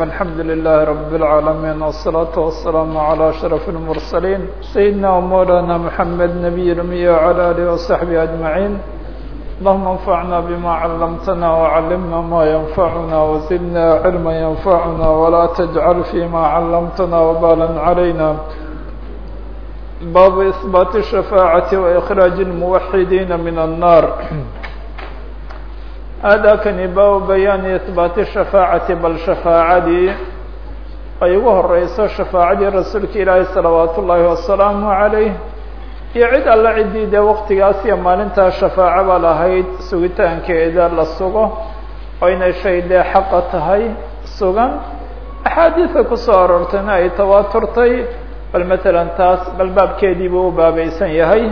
الحمد لله رب العالمين والصلاة والسلام على أشرف المرسلين سيدنا ومولانا محمد نبي الأمي وعلى آله وصحبه أجمعين اللهم انفعنا بما علمتنا وعلمنا ما ينفعنا وزدنا علما ينفعنا ولا تجعل فيما علمتنا وبالا علينا باب إثبات الشفاعة وإخراج الموحدين من النار aadaakani baabu bayaani ihbaati shafaacati bal shafaacadii ay ugu horeyso shafaacadii rasuulka ilaahi salawaatu ullaahi wasalaamu calayh iyo cid alla ciddii dee waktigaas iyo maalintaa shafaaco ba lahayd sugitaankeeda la sugo oo inay shay dee xaqa tahay sugan axaadiida ku soo aroortayna ay tawaaturtay bal matalan taas bal baabkeedii u baabaysan yahay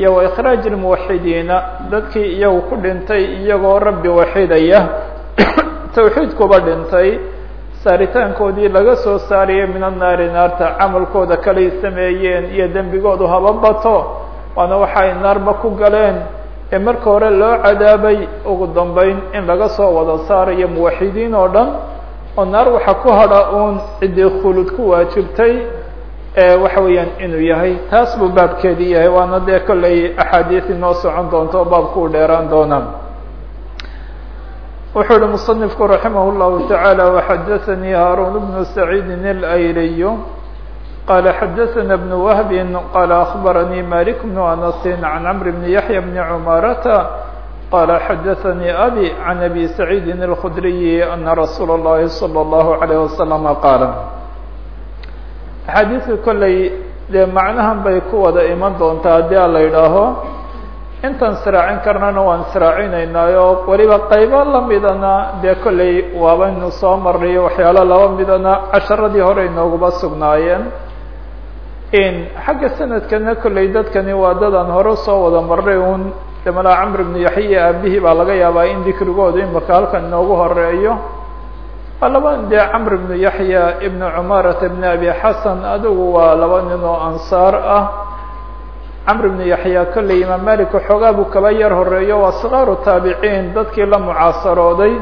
iyo wa ikhraaji lmuwaxidiina dadkii iyagu ku dhintay iyagoo rabbi waxidaya tawxiidkuba dhintay saaritaankoodii laga soo saariyay min annaari naarta camalkooda kalay sameeyeen iyo dembigoodu haba bato waana waxa ay naarba ku galeen. Ee marka hore loo cadaabay ugu dambeyn in laga soo wada saarayo muwaxidiin oo dhan oo naar waxa ku hadha uun ciddii khulud ku waajibtay waxa weeyaan inuu yahay taas buu baabkeedii yahay waana dee kollay axaadiis inoo socon doonto oo baabku u dheeraan doonaa wuxuu uhi muصنifku raximah الlahu taعaalى وxadaثnii haaruun bnu saciidi اlayriy qala xadaثna bn wahbi qala aخbaranii malik bn anasi can cmr bn yaحya bn cmarata qala xadaثanii abi can abi saciidi الkudriyi ana rasuula الlahi slى الlahu عalيه waslم qaala axaadiidka kollay dee macnahan bay ku wada iman doontaa haddii la yidhaaho? Intaan sraacin karnana waan sraacinaynaayoo weliba qaybo lamidana dee kollay waabaynu soo marnayo waxyaalo laba midana casharadii hore inoogaba sugnaayeen. Xagga sanadkana kollay dadkani waa dadaan hore soo wada marnay un de camr bnu yaxya aabihii baa laga yaabaa in dikrigoodu imaka halkan inoogu horeeyo waa laba dee camr bnu yaxya ibnu cumarata ibn abi xasan adigu waa laba nin ansaar ah. Camr bnu yaxya kolley imaam malik xoogaa buu kaba yar horeeyo waa sikaaru taabiciin dadkii la mucaasarooday.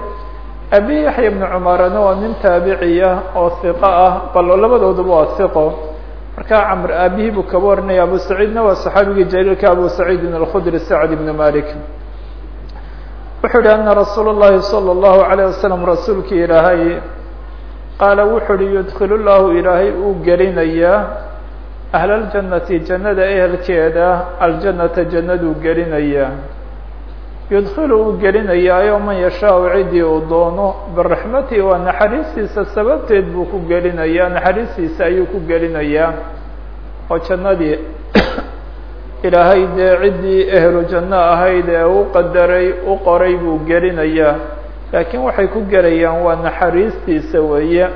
Abi yaxya ibnu cumarana waa nin taabiciya oo hiqo ah bal labadooduba waa hiqo markaa camr aabihii buu kaba warinaya abu saciidna waa saxaabigii jaliilka abu saciidin alkhudri sacd ibnu malik wuxuu yihi ana rasuul الlahi salى الlahu عalيه wasalam rasuulkii ilaahay qaala wuxuu uhi yudkil llahu ilaahay uu gelinayaa ahl اljannati jannada ehelkeeda aljanata jannaduu gelinayaa yudkilu uu gelinayaayo man yashaau ciddii uu doono biraxmatihi waa naxariistiisa sababteed buu ku gelinayaa naxariistiisa ayuu ku gelinayaa oo jannadii ilaahay dee ciddii ehlu janno ahayd ee u qadaray u qoray buu gelinayaa. Laakiin waxay ku gelayaan waa naxariistiisa weeye.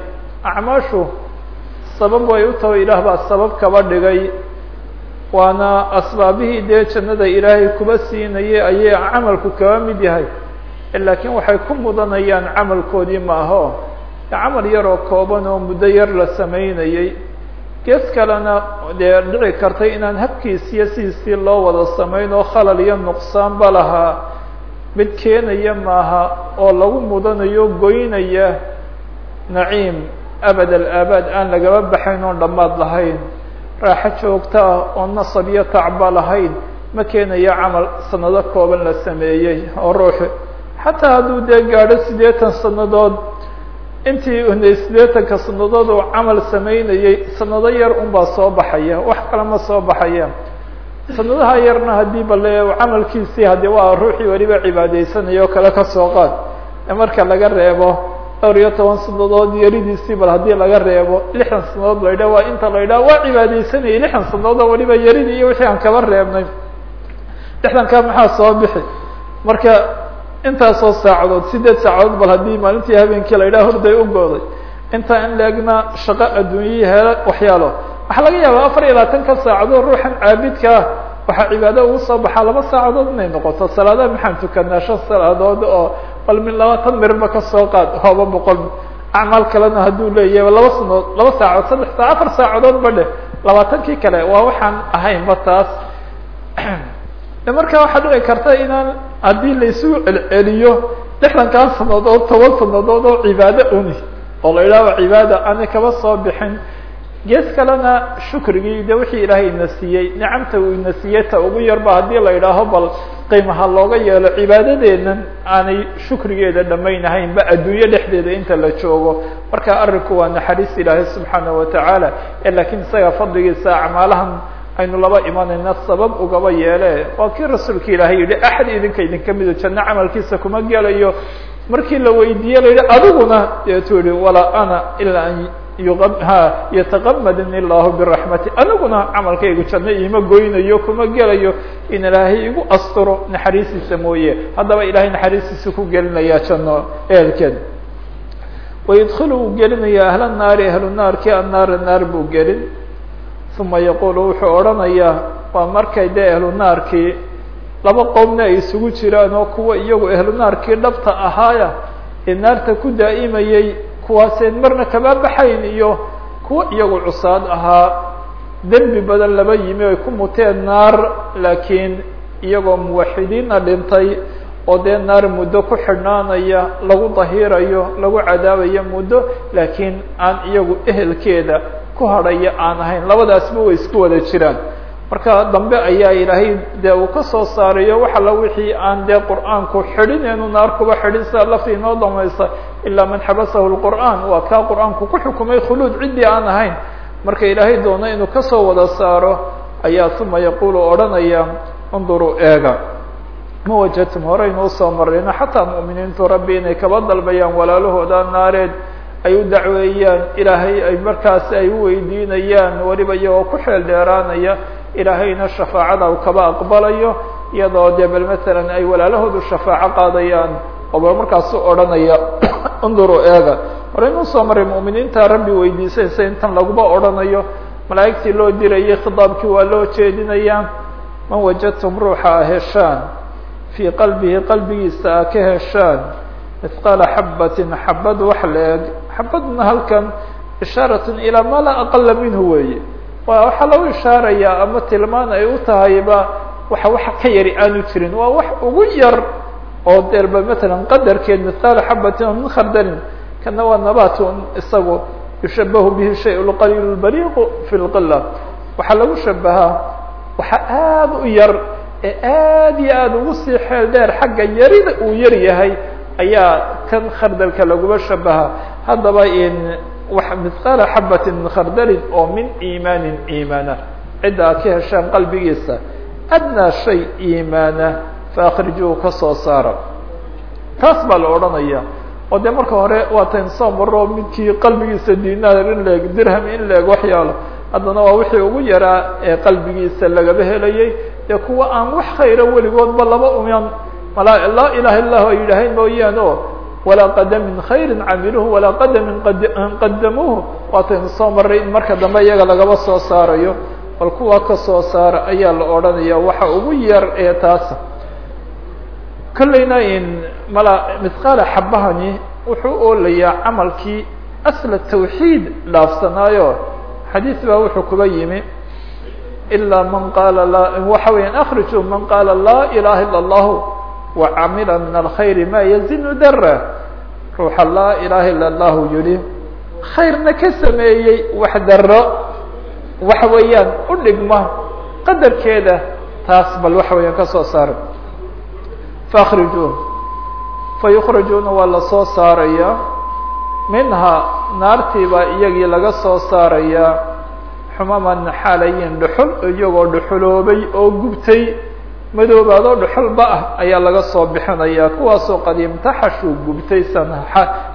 Acmaashu sabab way u taho ilaah baa sabab kaba dhigay. Waana asbaabihii dee jannada ilaahay kuba siinayay ayay camalku kaba mid yahay. Laakiin waxay ku mudanayaan camalkoodii maaho camal yaroo kooban oo muddo yar la samaynayey gees kalena dee dhici kartay inaan habkiisiyo sidiisii loo wada samayn oo khalal iyo nuqsaanba lahaa mid keenaya maaha oo lagu mudanayo goynaya naciim. Abad alaabaad aan lagaba baxayn oon dhammaad lahayn. Raaxo joogto ah oo nasab iyo tacba lahayn. Ma keenayo camal sanado kooban la sameeyey oo ruuxi. Xataa hadduu dee gaadho siddeetan sannadood intii unay siddeetanka sanadood uu camal samaynayey sanado yar unbaa soo baxaya wax kale ma soo baxaya sanadaha yarna haddii bale camalkiisii haddii waa ruuxii weliba cibaadeysanaya oo kale ka soo qaad. Marka laga reebo dhowr iyo toban sanadood yaridiisii bal haddii laga reebo lixdan sanadood la yidhah waa inta la yidhaha waa cibaadeysanayay lixdan sanadood oo weliba yaridii iyo wixii aan kaba reebnay. Lixdankaa maxaa soo bixi? Marka intaasoo saacadood sideed saacadood bal haddii maalintii habeenkii la yidhaha horday u gooday intaa in leegna shaqo adduunyihii hele waxyaalo. Waxaa laga yaabaa afar iyo labaatanka saacadood ruuxan caabidka ah. Waxaa cibaado ugu soo baxaa laba saacadood inay noqoto. Salaadaha maxaan tukanaa shan salaadood oo bal min labaatan mirba ka soo qaad hooba boqol. Acmaal kalena hadduu leeyahay laba sanood laba saacadood saddex saa afar saacadood ba dheh. Labaatankii kale waa waxaan ahaynba taas markaa waxaa dhici karta inaan haddii laysugu celceliyo lixdankaa sanadood toban sanadood oo cibaado uni oo la idhahdo cibaada aanay kaba soo bixin gees kalena shukrigii de wixii ilaahay ina siiyey nicamta uu ina siiyey ta ugu yarba haddii la idhaaho bal qiimaha looga yeelo cibaadadeennan aanay shukrigeeda dhamaynahayn ba adduunyo dhexdeeda inta la joogo. Marka arrinku waa naxariis ilaahay subxaana watacaala lakiin isaga fadligiisa acmaalahan aynu laba imanayna sabab ugaba yeele. Waa kii rasuulka ilaahay yihi axad idinka idinka mido janno camalkiisa kuma gelayo. Markii la weydiiye la yihi adiguna deetuu yihi walaa ana ilaa an yataqamadni illahu biraxmati aniguna camalkaygu janno iima goynayo kuma gelayo. In ilaahay igu asturo naxariistiisa mooye. Haddaba ilahay naxariistiisa ku gelinaya janno ehelkeed. Wayudkilu wuu gelinaya ahla naari ahlu naarki annaara naar buu gelin uma yaqulu wuxuu odhanayaa waa markay dee ahlu naarkii laba qowmna ay isugu jiraan oo kuwa iyagu ahlu naarkii dhabta ahaaya ee naarta ku daa'imayey kuwaaseen marna kama baxayn iyo kuwa iyagu cusaad ahaa dembi badan laba yimi ay ku muteen naar laakiin iyagoo muwaxidiina dhintay oo dee naar muddo ku xidhnaanaya lagu dahirayo lagu cadaabayo muddo laakiin aan iyagu ehelkeeda ku hadhaya aan ahayn. Labadaasba way isku wada jiraan. Marka dambe ayaa ilaahay dee uu ka soo saarayo wax alla wixii aan dee qur'aanku xidhin eenu naar kuba xidhin sida lafti inoo damaysa ilaa man xabasahu lqur'aan waa kaa qur'aanku ku xukumay khuluud ciddii aan ahayn. Marka ilaahay doono inuu ka soo wada saaro ayaa uma yaqulu odhanaya unduruu eega. Ma wajadtum horeynu u soo marayno xataa mu'miniintu rabbi inay kaba dalbayaan walaalahooda naareed ay u dacweeyaan ilaahay ay markaasi ay u weydiinayaan weliba iyagoo ku xeel dheeraanaya ilaahayna shafaacada u kaba aqbalayo iyadoo dee bal ay walaalahoodu shafaaco qaadayaan oo bal markaasu odhanaya unduru eega. Horeynu u soo maray mu'miniinta rabbi weydiisaysa intan laguba odhanayo malaa'igtii loo dirayay khitaabkii waa loo jeedinayaa man wajadtum ruuxa a fii qalbihi qalbigiisa a ka heshaan mithqaala xabatin xabad wax la-eg xabadna halkan ishaaratun ilaa ma la aqala minhu weeye. Waxaa lagu ishaarayaa ama tilmaan ay u tahayba waxa wax ka yari aanu jirin. Waa wax ugu yar oo deerba matalan qadarkeed mithqaala xabatin min khardalin kana waa nabatun isagu yushabahu bihi shay lqaliil bariiqu fi lqila waxaa lagu shabahaa waxa aada u yar ee aad iyo aada ugu sii xeel dheer xagga yarida uu yar yahay ayaa kan khardalka laguma shabaha. Haddaba mithqaala xabatin min khardalin oo min iimaanin iimaana. Cidda ka heshaan qalbigiisa adnaa shay iimaana faakrijuhu ka soo saara taas baa la odhanaya. Oo dee marka hore waatan soo maro midkii qalbigiisa dinaar in leeg dirham in leeg waxyaalo haddana waa wixii ugu yaraa ee qalbigiisa lagaba helayay. Dee kuwa aan wax khayra weligoodba laba uman mala laa ilaha illahu ay yidhaaheen mooyaan o. Walaa qadamin camiluhu walaa qadamin qadamuuhu waataynu soo maray in marka dambe iyaga lagaba soo saarayo bal kuwa ka soo saara ayaa la odhanaya waxa ugu yar ee taasa kollayna in mala mithqaala xabahani wuxuu oolayaa camalkii asla tawxiid dhaafsanaayo. Xadiis baa wuxuu kuba yimi ilaa man qaala la waxa weeyaan akrijuu man qaala laa ilaha ila allahu wacamila min alkhayri ma yazinu dara ruuxa laa ilaha ila allahu yihi khayrna ka sameeyey wax daro waxa weeyaan u dhigma qadarkeeda taas bal waxa weeyaan ka soo saara faakrijuun fayukrajuuna waa la soo saaraya minhaa naartii baa iyagii laga soo saarayaa xumaman xaalayin dhuxul iyagoo dhuxuloobay oo gubtay madoobaadoo dhuxulba ah ayaa laga soo bixinayaa. Kuwaasoo qadiimtaxashuu gubtay san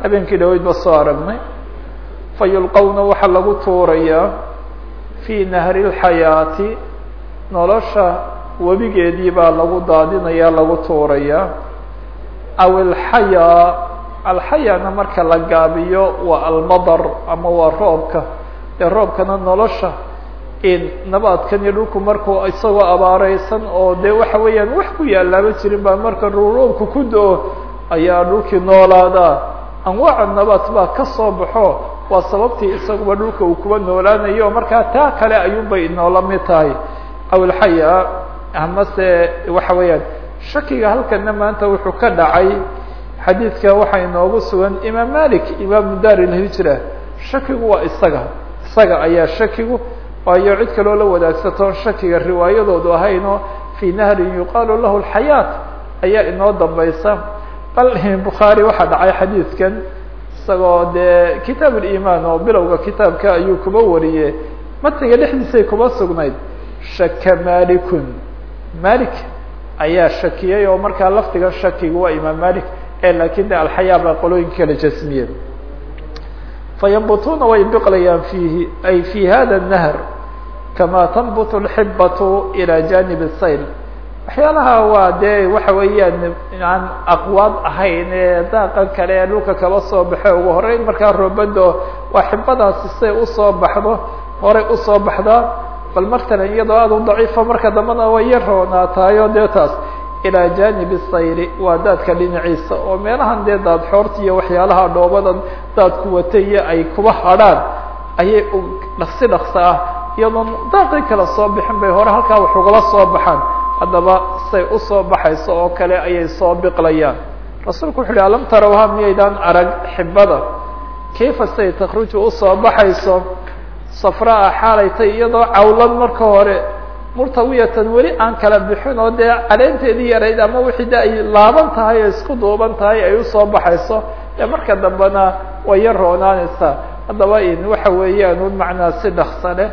habeenkii dhaweydba soo aragnay. Fa yulqowna waxaa lagu tuurayaa fii nahri lxayaati nolosha webigeedii baa lagu daadinayaa lagu tuurayaa. Aw alxayaa alxayaana marka la gaabiyo waa almadar ama waa roobka. Dee roobkana nolosha nabaadkan iyo dhulku markuu isagoo abaareysan oo dee waxa weeyaan wax ku yaalaaba jirin baa marka roobku ku do-o ayaa dhulkii noolaadaa anwaaca nabaad baa ka soo baxo waa sababtii isaguba dhulka uu kuwa noolaanayo markaa taa kale ayuunbay inoola mid tahay. Aw alxayaa amase waxa weeyaan shakiga halkana maanta wuxuu ka dhacay. Xadiidka waxaa inoogu sugan imaam malik imaamu dar ilhijra shakigu waa isaga. Isaga ayaa shakigu waayo cid kaloo la wadaagsato shakiga riwaayadoodu ahayno fii nahrin yuqaalu lahu alxayaat ayaa inoo dambaysa. Bal bukhaari waxaa dhacay xadiidkan isagoo dee kitaab ulimaan oo bilowga kitaabka ayuu kuba wariye matiga dhexdiisay kuba sugnayd shaka malikun malik ayaa shakiyey oo markaa laftiga shakigu waa imaam malik ee laakin de alxayaa baa qolooyinka kala jasmiye fayambutuna way biqlayaan fiihi ay fi hada الnahr kama tanbut اlxibatu ilى janib الsayl waxyaalaha waa dee waxa weeyaan aan aqwaad ahayn ee daaqan kale ee dhulka kaba soo baxe ugu horeyn markaa roobado waa xibadaasi say usoo baxdo horay usoo baxdaa bal martalan iyadoo aad u daciifa marka dambana way yar roonaataayo dee taas ilaa janibi sayri waa daadka dhinaciisa oo meelahan dee daad xoorta iyo waxyaalaha dhoobadan daadku wataiyo ay kuba hadrhaan ayay dhaqsi dhaqsa ah iyadoon daaqii kala soo bixin bay hore halkaa wax ugala soo baxaan. Haddaba say u soo baxayso oo kale ayay soo biqlayaan. Rasuulku wuxu uhi alam tarawha miyaydaan arag xibada kayfa say takruju u soo baxayso? Safraa xaalaytay iyadoo cawlan marka hore. Murtawiyatan weli aan kala bixin oo dee caleenteedii yarayd ama wixii de ay laaban tahay o isku duuban tahay ay u soo baxayso. Ee marka dambena way yar roonaanaysaa haddaba in waxa weeyaan un macnaa si dhaksa leh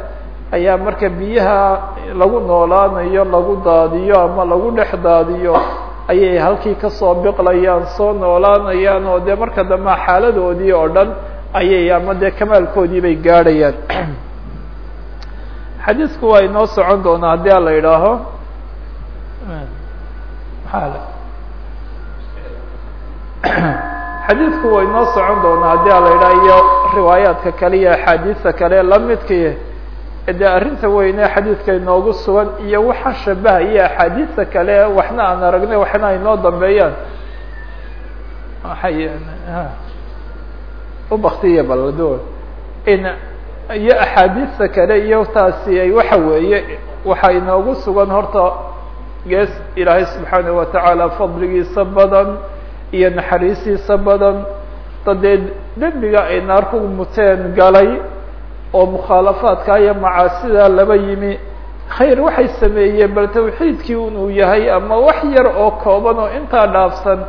ayaa marka biyaha lagu noolaanayo lagu daadiyo ama lagu dhex daadiyo ayay halkii ka soo biqlayaan soo noolaanayaan oo dee marka dambe xaaladoodii oo dhan ayay ama dee kamaalkoodii bay gaadhayaan. Xadiisku waa inoo socon doonaa haddii a la idhaaho xadiisku waa inoo socon doonaa haddii a la idhaho iyo riwaayaadka kale iyo axaadiista kale lamidkii dee arrinta weyne xadiidka inoogu sugan iyo waxa shabahaya axaadiista kale waxna aan aragnay waxna ay noo dambeeyaan. Waay ubaktiya balado in iyo axaadiista kale iyo taasi waxa weeye waxaa inoogu sugan horta gees ilaahay subxaanaه watacaala fadligiisa badan iyo naxariistiisa badan. Dadee dembiga ay naar ku muteen galay oo mukhaalafaadka iyo macaasida laba yimi khayr waxay sameeyeen bal tawxiidkii inuu yahay ama wax yar oo kooban oo intaa dhaafsan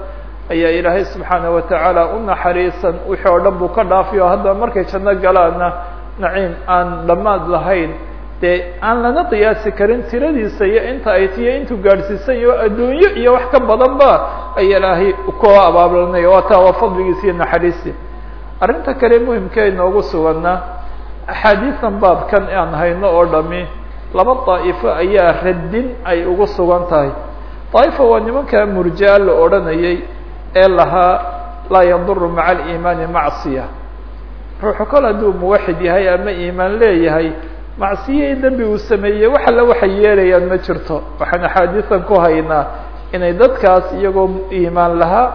ayaa ilaahay subxaanaه watacaala u naxariisan wixii oo dhan buu ka dhaafiyo haddaba markay janno galaana naciim aan dhammaad lahayn. Dee aan lana qiyaasi karin tiradiisa iyo inta ay tiyo intuu gaadhsiisan iyo adduunyo iyo wax ka badan ba ay ilaahay ku abaablanay waa taa waa fadligiisa iyo naxariisi. Arrinta kale muhimka inoogu suganna axaadiisan baabkan aan hayno oo dhami laba daa'ifo ayaa radin ay ugu sugan tahay. Daa'ifa waa nimanka murjaa la odhanayay ee lahaa laa yaduru maca aliimaani macsiya. Ruuxu kol hadduu muwaxid yahay ama iimaan leeyahay macsiye dembi uu sameeyey wax alla waxay yeelayaan ma jirto. Waxaan axaadiisan ku haynaa inay dadkaas iyagoo iimaan lahaa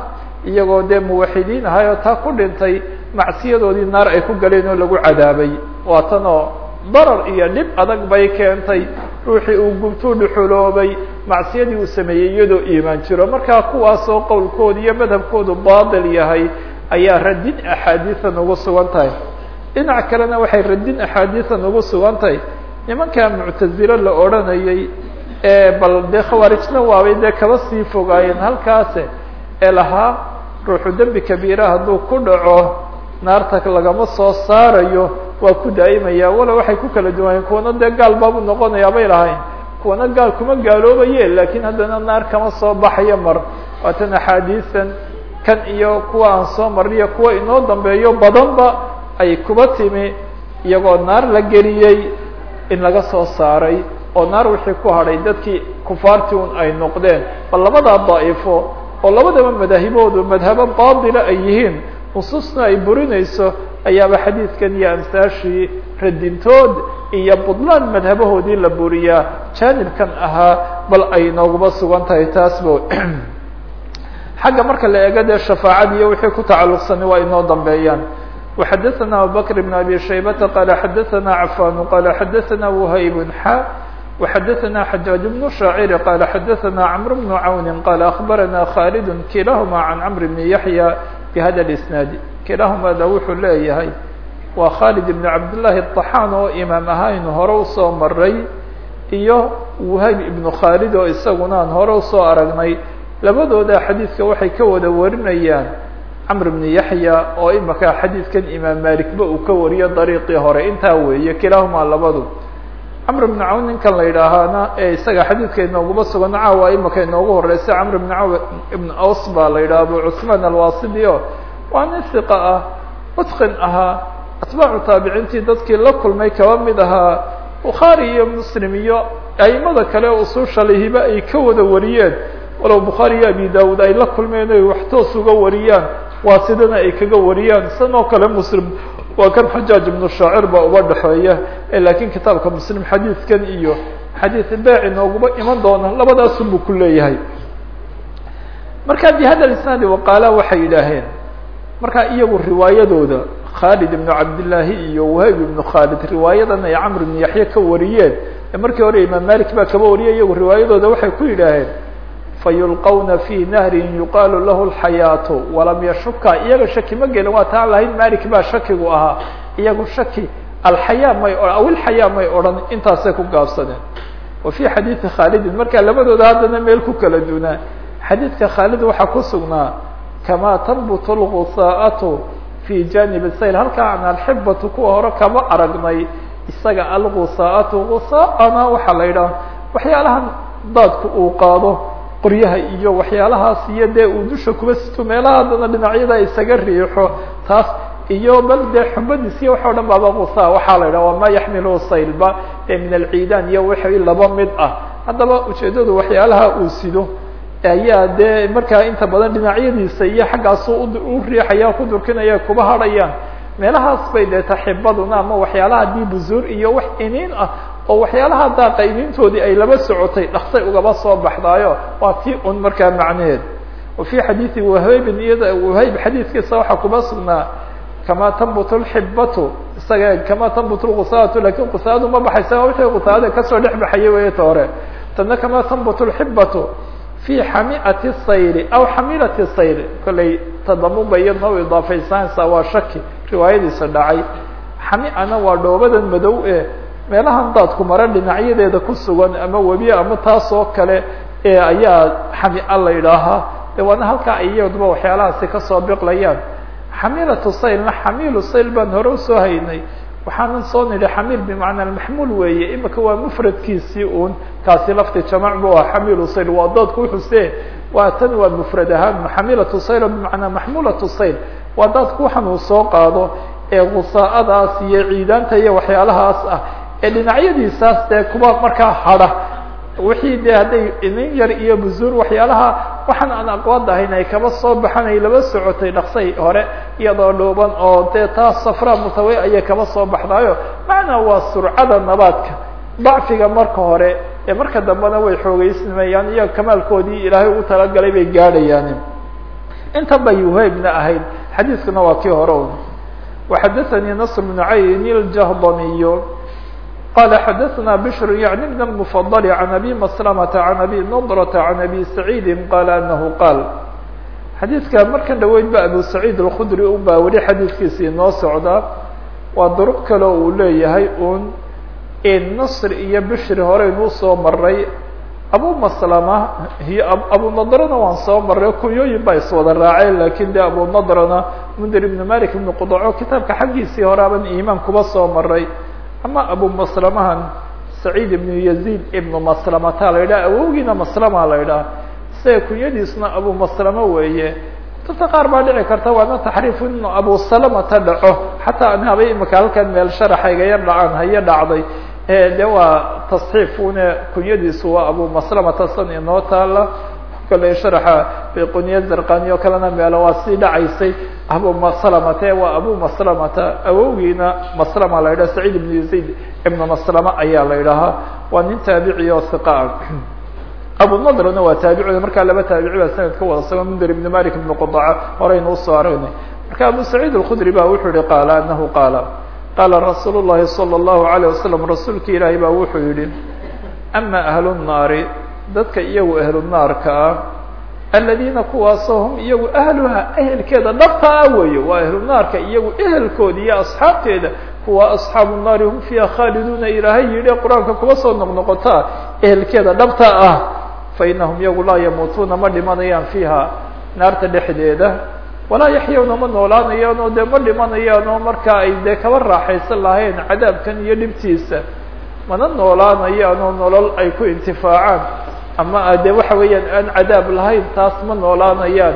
iyagoo dee muwaxidiin ahay oo taa ku dhintay macsiyadoodii naar ay ku galeen oo lagu cadaabay waatan oo darar iyo dhib adag bay keentay. Ruuxii uu gubtuu dhuxuloobay macsiyadii uu sameeyey iyadoo iimaan jiro. Markaa kuwaasoo qowlkooda iyo madhabkoodu baatil yahay ayaa radin axaadiisan ugu sugan tahay. Dhinac kalena waxay radin axaadiisan ugu sugan tahay. Nimankaa muctazilo la odhanayay ee bal dee khawaarijna waabay dee kaba sii fogaayeen halkaase ee lahaa ruuxu dembi kabiira hadduu ku dhaco naarta lagama soo saarayo waa ku daa'imaya wala waxay ku kala duwanayeen kuwana dee gaal baabu noqonayaa bay lahayn. Kuwana gaal kuma gaaloobaye laakiin haddana naar kama soo baxayo mar. Waatan axaadiisan kan iyo kuwa aan soo marniyo kuwa inoo dambeeyo badanba ay kuba timi iyagoo naar la geliyey in laga soo saaray oo naar wixii ku hadhay dadkii kufaartii un ay noqdeen. Bal labadaa daa'ifo oo labadaba madaahiboodu madhabo baatila ay yihiin nusuusna ay burinayso ayaaba xadiidkan iyo amsaashii radintood iyo budlaan madhabahoodii la buriyaa jaanibkan ahaa bal ay nooguma sugan tahay taasba xagga marka la eego dee shafaacad iyo wixii ku tacalluqsani waa inoo dambeeyaan وxadثna abubكر بن abي شhaybةa qال xadثna cafan qال xadثna وhayb xa وxadثna xajاaج بن شhaacir qال xadثna cمر بن cawn qال أخbarana khالد kilahma عan cمر بن yaحyى bhada اsnaadi kilaahumaada wuxuu leeyahay waa khaalid ibn cabdillaahi طaxaan oo imaam ahaynu hore u soo maray iyo wahayb ibnu khaalid oo isaguna aan hore u soo aragnay labadooda xadiidka waxay ka wada warinayaan camr ibn yaxya oo imika xadiidkan imaam malikba uu ka wariyo dariiqii hore intaa weeye kilaahumaa labadu camr bn cawn ninkan la yidhaahana ee isaga xadiidkeedna uguma sugano caawa imaka inoogu horeysa camr bn cawn ibn aws baa la yidhaha abu cusmaan alwaasidi waa nin hiqa ah mutqin ahaa atbaacu taabiciintii dadkii la kulmay kaba mid ahaa. Bukhaari iyo muslim iyo aimada kale usuusha lahiba ay ka wada wariyeen. Walow bukhaari iyo abi daawud ay la kulmeen ay wax toos uga wariyaan waasidana ay kaga wariyaan. Sanoo kale muslim waa kan xajaaj ibnu shaacir baa uba dhexeeya laakiin kitaabka muslim xadiidkan iyo xadiid baaci nooguma iman doona labadaasun buu ku leeyahay. Marka bihada isnaadi waqaala waxay yidhaaheen marka iyagu riwaayadooda khaalid ibnu cabdillaahi iyo wahayb ibnu khaalid riwaayadan ay camr ibnu yaxya ka wariyeen ee markii hore imaam malik baa kaba wariyay iyagu riwaayadooda waxay ku yidhaaheen fayulqawna fi nahrin yuqaalu lahu lxayaatu walam yashuka iyaga shaki ma gelin waa taan lahayn malik baa shakigu ahaa. Iyagu shaki alxayaa may aw ilxayaa may odhan intaasay ku gaabsadeen. Wa fi xadiidi khaalidin marka labadooda haddana meel ku kala dunaa xadiidka khaalid waxaa ku sugnaa kamaa tanbutu lgusaa'atu fi janib sayl halkaa an alxibatu kuwa hore kama aragnay isaga algusaa'atu gusaa'ana waxaa la yidhaha waxyaalahan daadku uu qaado qoryaha iyo waxyaalahaas iyo dee uu dusha kuba sito meelaha haddana dhinacyada isaga riixo taas iyo bal dee xubadiis iyo waxa o dhan baaba gusaa waxaa la yidhaha wama yaxmilu saylba min alciidaan iyo wixii laba mid ah. Haddaba ujeedadu waxyaalaha uu sido ayaa dee markaa inta badan dhinacyadiisa iyo xaggaasu u riixaya ku durkinaya kuba hadhayaan meelahaas bay dee taxibaduna ama waxyaalaha dii buzuur iyo wax iniin ah oo waxyaalaha daaqa iniintoodii ay laba socotay dhaksay ugaba soo baxdaayo waa tii un markaa macnaheed wa xadiidi wahaybin iyada wahayb xadiidkiisa waxaa kuba sugnaa kama tanbut lxibatu isaga kama tanbut lgusaatu laakiin gusaadu ma baxaysa wixii gusaada ka soo dhex baxayay wayta hore. Tana kama tanbut lxibatu fi xamiati sayri aw xamilati sayri kollay tadamuba iyadna u idaafaysaansa waa shaki riwaayadiisa dhacay. Xamiana waa dhoobadan madow e meelahan daadku mare dhinacyadeeda ku sugan ama webi ama taas oo kale ee ayaa xamia la yidhaahaa de waana halkaa iyaduba waxyaalahaasi ka soo biqlayaan. Xamilatu saylna xamiilu sayl baan hore u soo haynay. Waxaanan soo nidhi xamiil bimacnaa maxmuul weeye imika waa mufradkiisii un kaasi lafti jamac bu ah xamiilu sayl. Waa daadku wuxuse waa tan waa mufrad ahaan. Xamilatu sayl bimacnaa maxmulatu sayl. Waa daadku waxan uu soo qaado ee gusaa'adaas iyo ciidaanta iyo waxyaalahaas ah ee dhinacyadiisaas dee kuwa markaa hadha? Wixii de hadday inin yar iyo buzuur waxyaalaha waxaan aan aqwaad ahayn ay kaba soo baxan ay laba socotay dhaqsay hore iyadoo dhooban oo dee taas safra mutawe ayay kaba soo baxdaayo. Macnaa waa surcada nabaadka. Dacfiga marka hore ee marka dambena way xoogeysnamayaan iyo kamaalkoodii ilaahay ugu talagalay bay gaadhayaan inta bay uhaybna ahayd xadiiskuna waa kii hore un waxadathanii nasr bnu cayn iljahdamiy qال xdثna بشر yعnي بن المفضل عن أbي مسلمة عن أbي نضرة عن أbي سعيد qال أنه qاal xadiidka markan dhaweyd ba أbو سعيد الkخdري un baa weli xadiidkiisa inoo socda waa duruq kale uu leeyahay un نصr iyo bشri horeynuu soo maray abu مسلمة iyo abu نضrna waan soo maray kunyooyin baa iswada raaceen lakin de abu نضrna mndir بن mالك بن qdco kitaabka xaggiisii horaaban imaan kuba soo maray ama abu maslamahan saciid ibnu yaziid ibnu maslamata la yidhaha awowgiina maslama la yidhaha isaga kunyadiisna abu maslamo weeye. Dadka qaar baa dhici karta waana taxriif inu abu salamata dhaco. Xataa an habay imika halkan meel sharaxayga yar dhacaan hayo dhacday. De waa tasxiifune kunyadiisu waa abu maslamata san inoo taala kale sharaxa bayquniya zarqani oo kalena meelo waa sii dhacaysay abu maslamate waa abu maslamata awowgiina maslama la yidhaha saciid ibnu yaziid ibnu maslama ayaa la yidhahaa waa nin taabici oo hiqaa abu nadrna waa taabici markaa laba taabici baa sanadka wada sago mnder ibn malik ibn qudaca horeynu usoo aragnay marka abu saciid alkhudri ba wuxuu yihi qaala anahu qaala qaala rasuul llahi salى اllahu alayه wasalam rasuulki ilaahay baa wuxuu yihi ama ahlu nnaari dadka iyagu ahlu naarka ah aladiina kuwaasoo hum iyagu ahluha ehelkeeda ah weeye waa ahlu naarka iyagu ehelkooda iyo asxaabteeda. Kuwa asxaabu nnaari hum fiiha khaaliduuna ilaahay yidhi qur'aanka kuba soo noqnoqotaa? Ehelkeeda dhabta ah. Fa inahum iyagu laa yamuutuuna ma dhimanayaan fiiha naarta dhexdeeda. Walaa yaxyawna ma noolaanayaan oo dee ma dhimanayaan oo markaa ay dee kaba raaxaysan lahayn cadaabkan iyo dhibtiisa. Mana noolaanayaan oo nolol ay ku intifaacaan ama dee waxa weeyaan aan cadaab lahayn taas ma noolaanayaan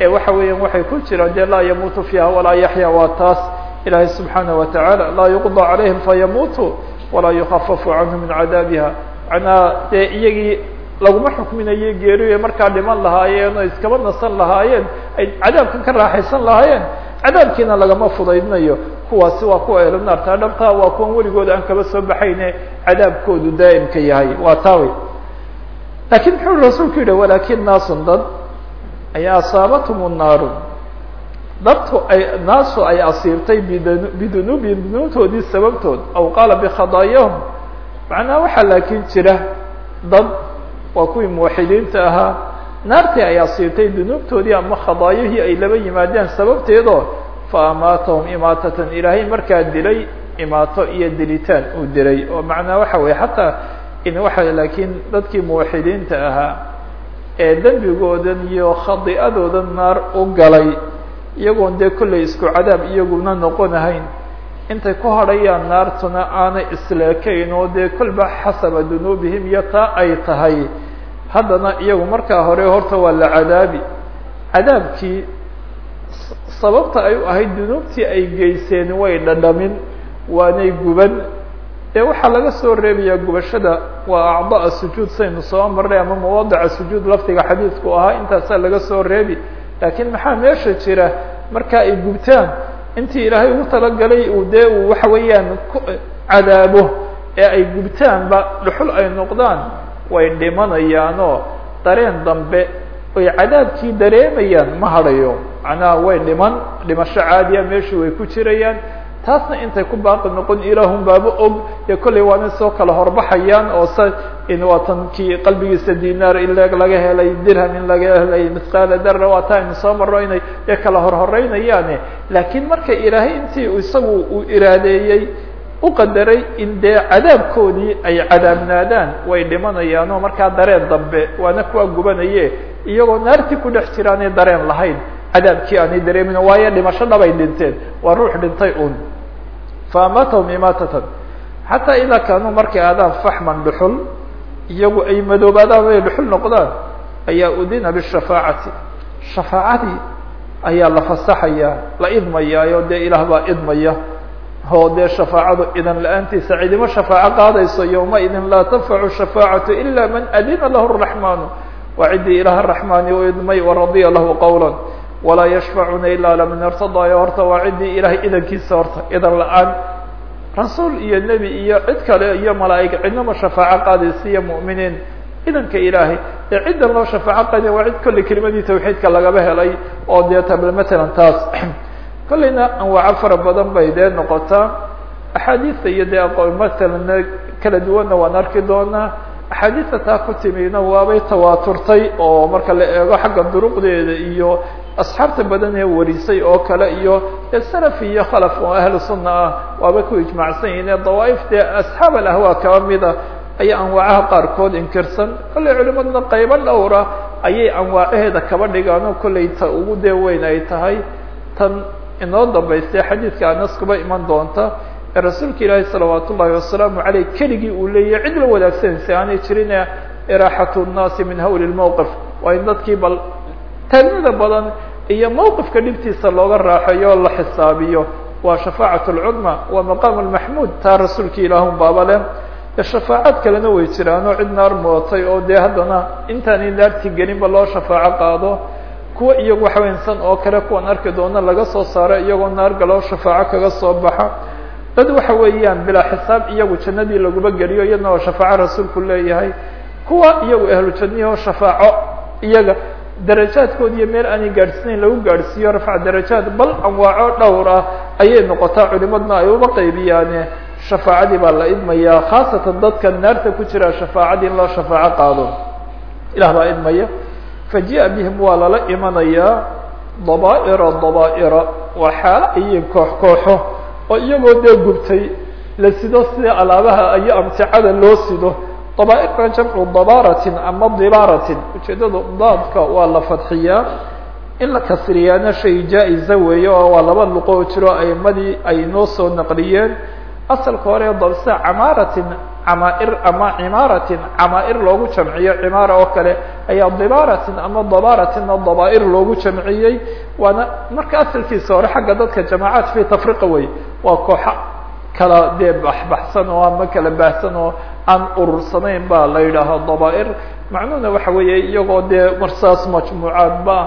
ee waxa weeyaan waxay ku jiraan dee laa yamuutu fiiha walaa yaxya waa taas ilaahay subxaanaه wa tacaala laa yuqضى calayhim fayamuutu walaa yukafafu canhu min cadaabiha macnaa dee iyagii laguma xukminayo geeriyo markaa dhiman lahaayeen oo iskaba nasan lahaayeen ay cadaabkan ka raaxaysan lahaayeen cadaabkiina lagama fudaydnayo kuwaasi waa kuwa ehlu naarta dhabtaa waa kuwan weligood aan kaba soo baxayne cadaabkoodu daa'imka yahay waa taawi laakiin muxuu rasuulku yidhi walakin naasun dad ayaa asaabathum naaru dadku ay naasu ay asiibtay bidunuubihim dunuubtoodii sababtood. Aw qaala bikhadaayahum. Macnaha waxaa laakiin jira dad waa kuwii muwaxidiinta ahaa. Naartii ay asiibtay dunuubtoodii ama khadaayihii ay laba yimaadeen sababteedoo fa amaatahum imaatatan. Ilaahay markaa dilay imaato iyo dilitaan uu dilay. Oo macnaa waxa weye xataa in waxa laakiin dadkii muwaxidiinta ahaa ee dembigoodan iyo khadi'adoodan naar u galay iyagoon dee kollay isku cadaab iyaguna noqonahayn intay ku hadhayaan naartuna aanay isleekayn oo dee kolba xasaba dunuubihim iyo taa ay tahay. Haddana iyagu markaa hore horta waa la cadaabi. Cadaabkii sababta ay u ahayd dunuubtii ay geyseen way dhadhamin waanay guban ee waxaa laga soo reebayaa gubashada waa acda'a sujuud saynu soo marnay ama mawaadica sujuud lafdiga xadiidku ahaa intaasaa laga soo reebi. Laakiin maxaa meesha jira? Marka ay gubtaan intii ilaahay ugu talagalay uu dee uu waxa weeyaan ku cadaabo ee ay gubtaanba dhuxul ay noqdaan way dhimanayaanoo dareen dambe oy cadaabkii dareemayaan ma hadhayo macnaha way dhiman dhimasho caadiya meeshii way ku jirayaan taasna intay ku baaqi noqon ilaahun baaba og dee kollay waana soo kala horbaxayaan oo sa in waatan kii qalbigiisa dinaar in laga helay dirham in laga helay mithqaala dara waa taa aynu soo marro inay dee kala horhoreynayaane laakiin marka ilaahay intii isagu uu iraadeeyey u qadaray in dee cadaabkoodii ay cadaabnaadaan way dhimanayaan oo markaa dareen dambe waana kuwa gubanaye iyagoo naartii ku dhex jiraanay dareen lahayn. Cadaabkii aanay dareemin waayo dhimasho dhabay dhinteen waa ruux dhintay un faamatahum imaatatan xataa idaa kaanuu markay aadaan faxman dhuxul iyagu ay madoobaadaan ay dhuxul noqdaan ayaa udina bishafaacati shafaacadii ayaa la fasaxayaa la idmayaayo dee ilaah baa idmaya. Oo dee shafaacadu idan la'aantiisa cidimo shafaaco qaadayso yowma idin laa tanfacu shafaacatu ila man adina lahu raxmaanu waa ciddii ilaah raxmaani u idmay waradiya lahu qowla walaa yashfacuna ilaa laman irtadaayo horta waa ciddii ilahay idankiisa horta idan la'aan. Rasuul iyo nebi iyo cid kale iyo malaa'ig cidnama shafaaco qaadaysa iyo mu'miniin idanka ilaahay. Ee ciddan loo shafaaco qaadaya waa cid kolley kelimadii tawxiidka lagaba helay oo dee matalan taas. Kollayna anwaaco fara badan bay dee noqotaa. Axaadiista iyo dee aqoon matalan kala duwanna waan arki doonaa axaadiista taa ku timina waabay tawaaturtay oo marka la eego xagga duruqdeeda iyo asxaabta badan ee warisay oo kale iyo salaf iyo khalaf oo ahlu sunna ah waabay ku ijmaacsan yihiin ee dawaaif dee asxaab alahwaa kaba mida ayaa anwaacaha qaarkood inkirsan. Kollay culimaduna qaybo dhowra ayay anwaacaheeda kaba dhigaan oo kollay ta ugu dee weyn ay tahay. Tan inoo dambaystay xadiidka anas kuba iman doonta ee rasuulka ilaahi salawaat ullahi wasalaamu caleyh keligii uu leeyahy cid la wadaagsanaysa aanay jirin iraaxatu nnaasi min hawli lmowqif waa in dadkii bal taagnida badan iyo mowqifka dhibtiisa looga raaxeeyo o la xisaabiyo. Waa shafaacat lcudma waa maqaam lmaxmuud taa rasuulka ilaahun baaba leh. Shafaacaad kalena way jiraan oo cid naar mudatay oo dee haddana intaanay naartii gelinba loo shafaaco qaado. Kuwa iyagu waxaweynsan oo kale kuwan arki doona laga soo saaro iyagoo naar galoo shafaaco kaga soo baxa dad waxa weeyaan bilaa xisaab iyagu jannadii laguba geliyo iyadna waa shafaaco rasuulku leeyahay. Kuwa iyagu ahlu janniyao shafaaco iyaga darajaadkood iyo meel aanay gaadhsiinayn lagu gaadhsiiyo rafca darajaad bal anwaaco dhowr ah ayay noqotaa culimadna ay uba qaybiyaane shafaacadii baa la idmaya khaasatan dadka naarta ku jira shafaacadii in loo shafaaco qaado. Ilah baa idmaya. Faji'a bihim waa lala imanayaa daba'ira waa xaalo ayiin koox kooxo oo iyagoo dee gubtay la sido sida alaabaha iyo amticada loo sido dabaairna jamcu dabaaratin ama dibaaratin. Ujeedada daadka waa la fadxiyaa in la kasriyaana shay jaa-iza weeye oo waa laba luqo oo jiro aimadii ay noo soo naqliyeen. Asalka hore dabse camaaratin camaair ama cimaaratin camaair loogu jamciyo cimaara oo kale ayaa dibaaratin ama dabaaratinna dabaair loogu jamciyey. Waana marka asalkiisa hore xagga dadka jamaacaat fi tafriqa wey waa kooxa kala dee baxbaxsan oo ama kala baahsan oo aan urursanayn baa la yidhaaha dabaair. Macnuhuna waxa weeye iyagoo dee marsaas majmuucaadba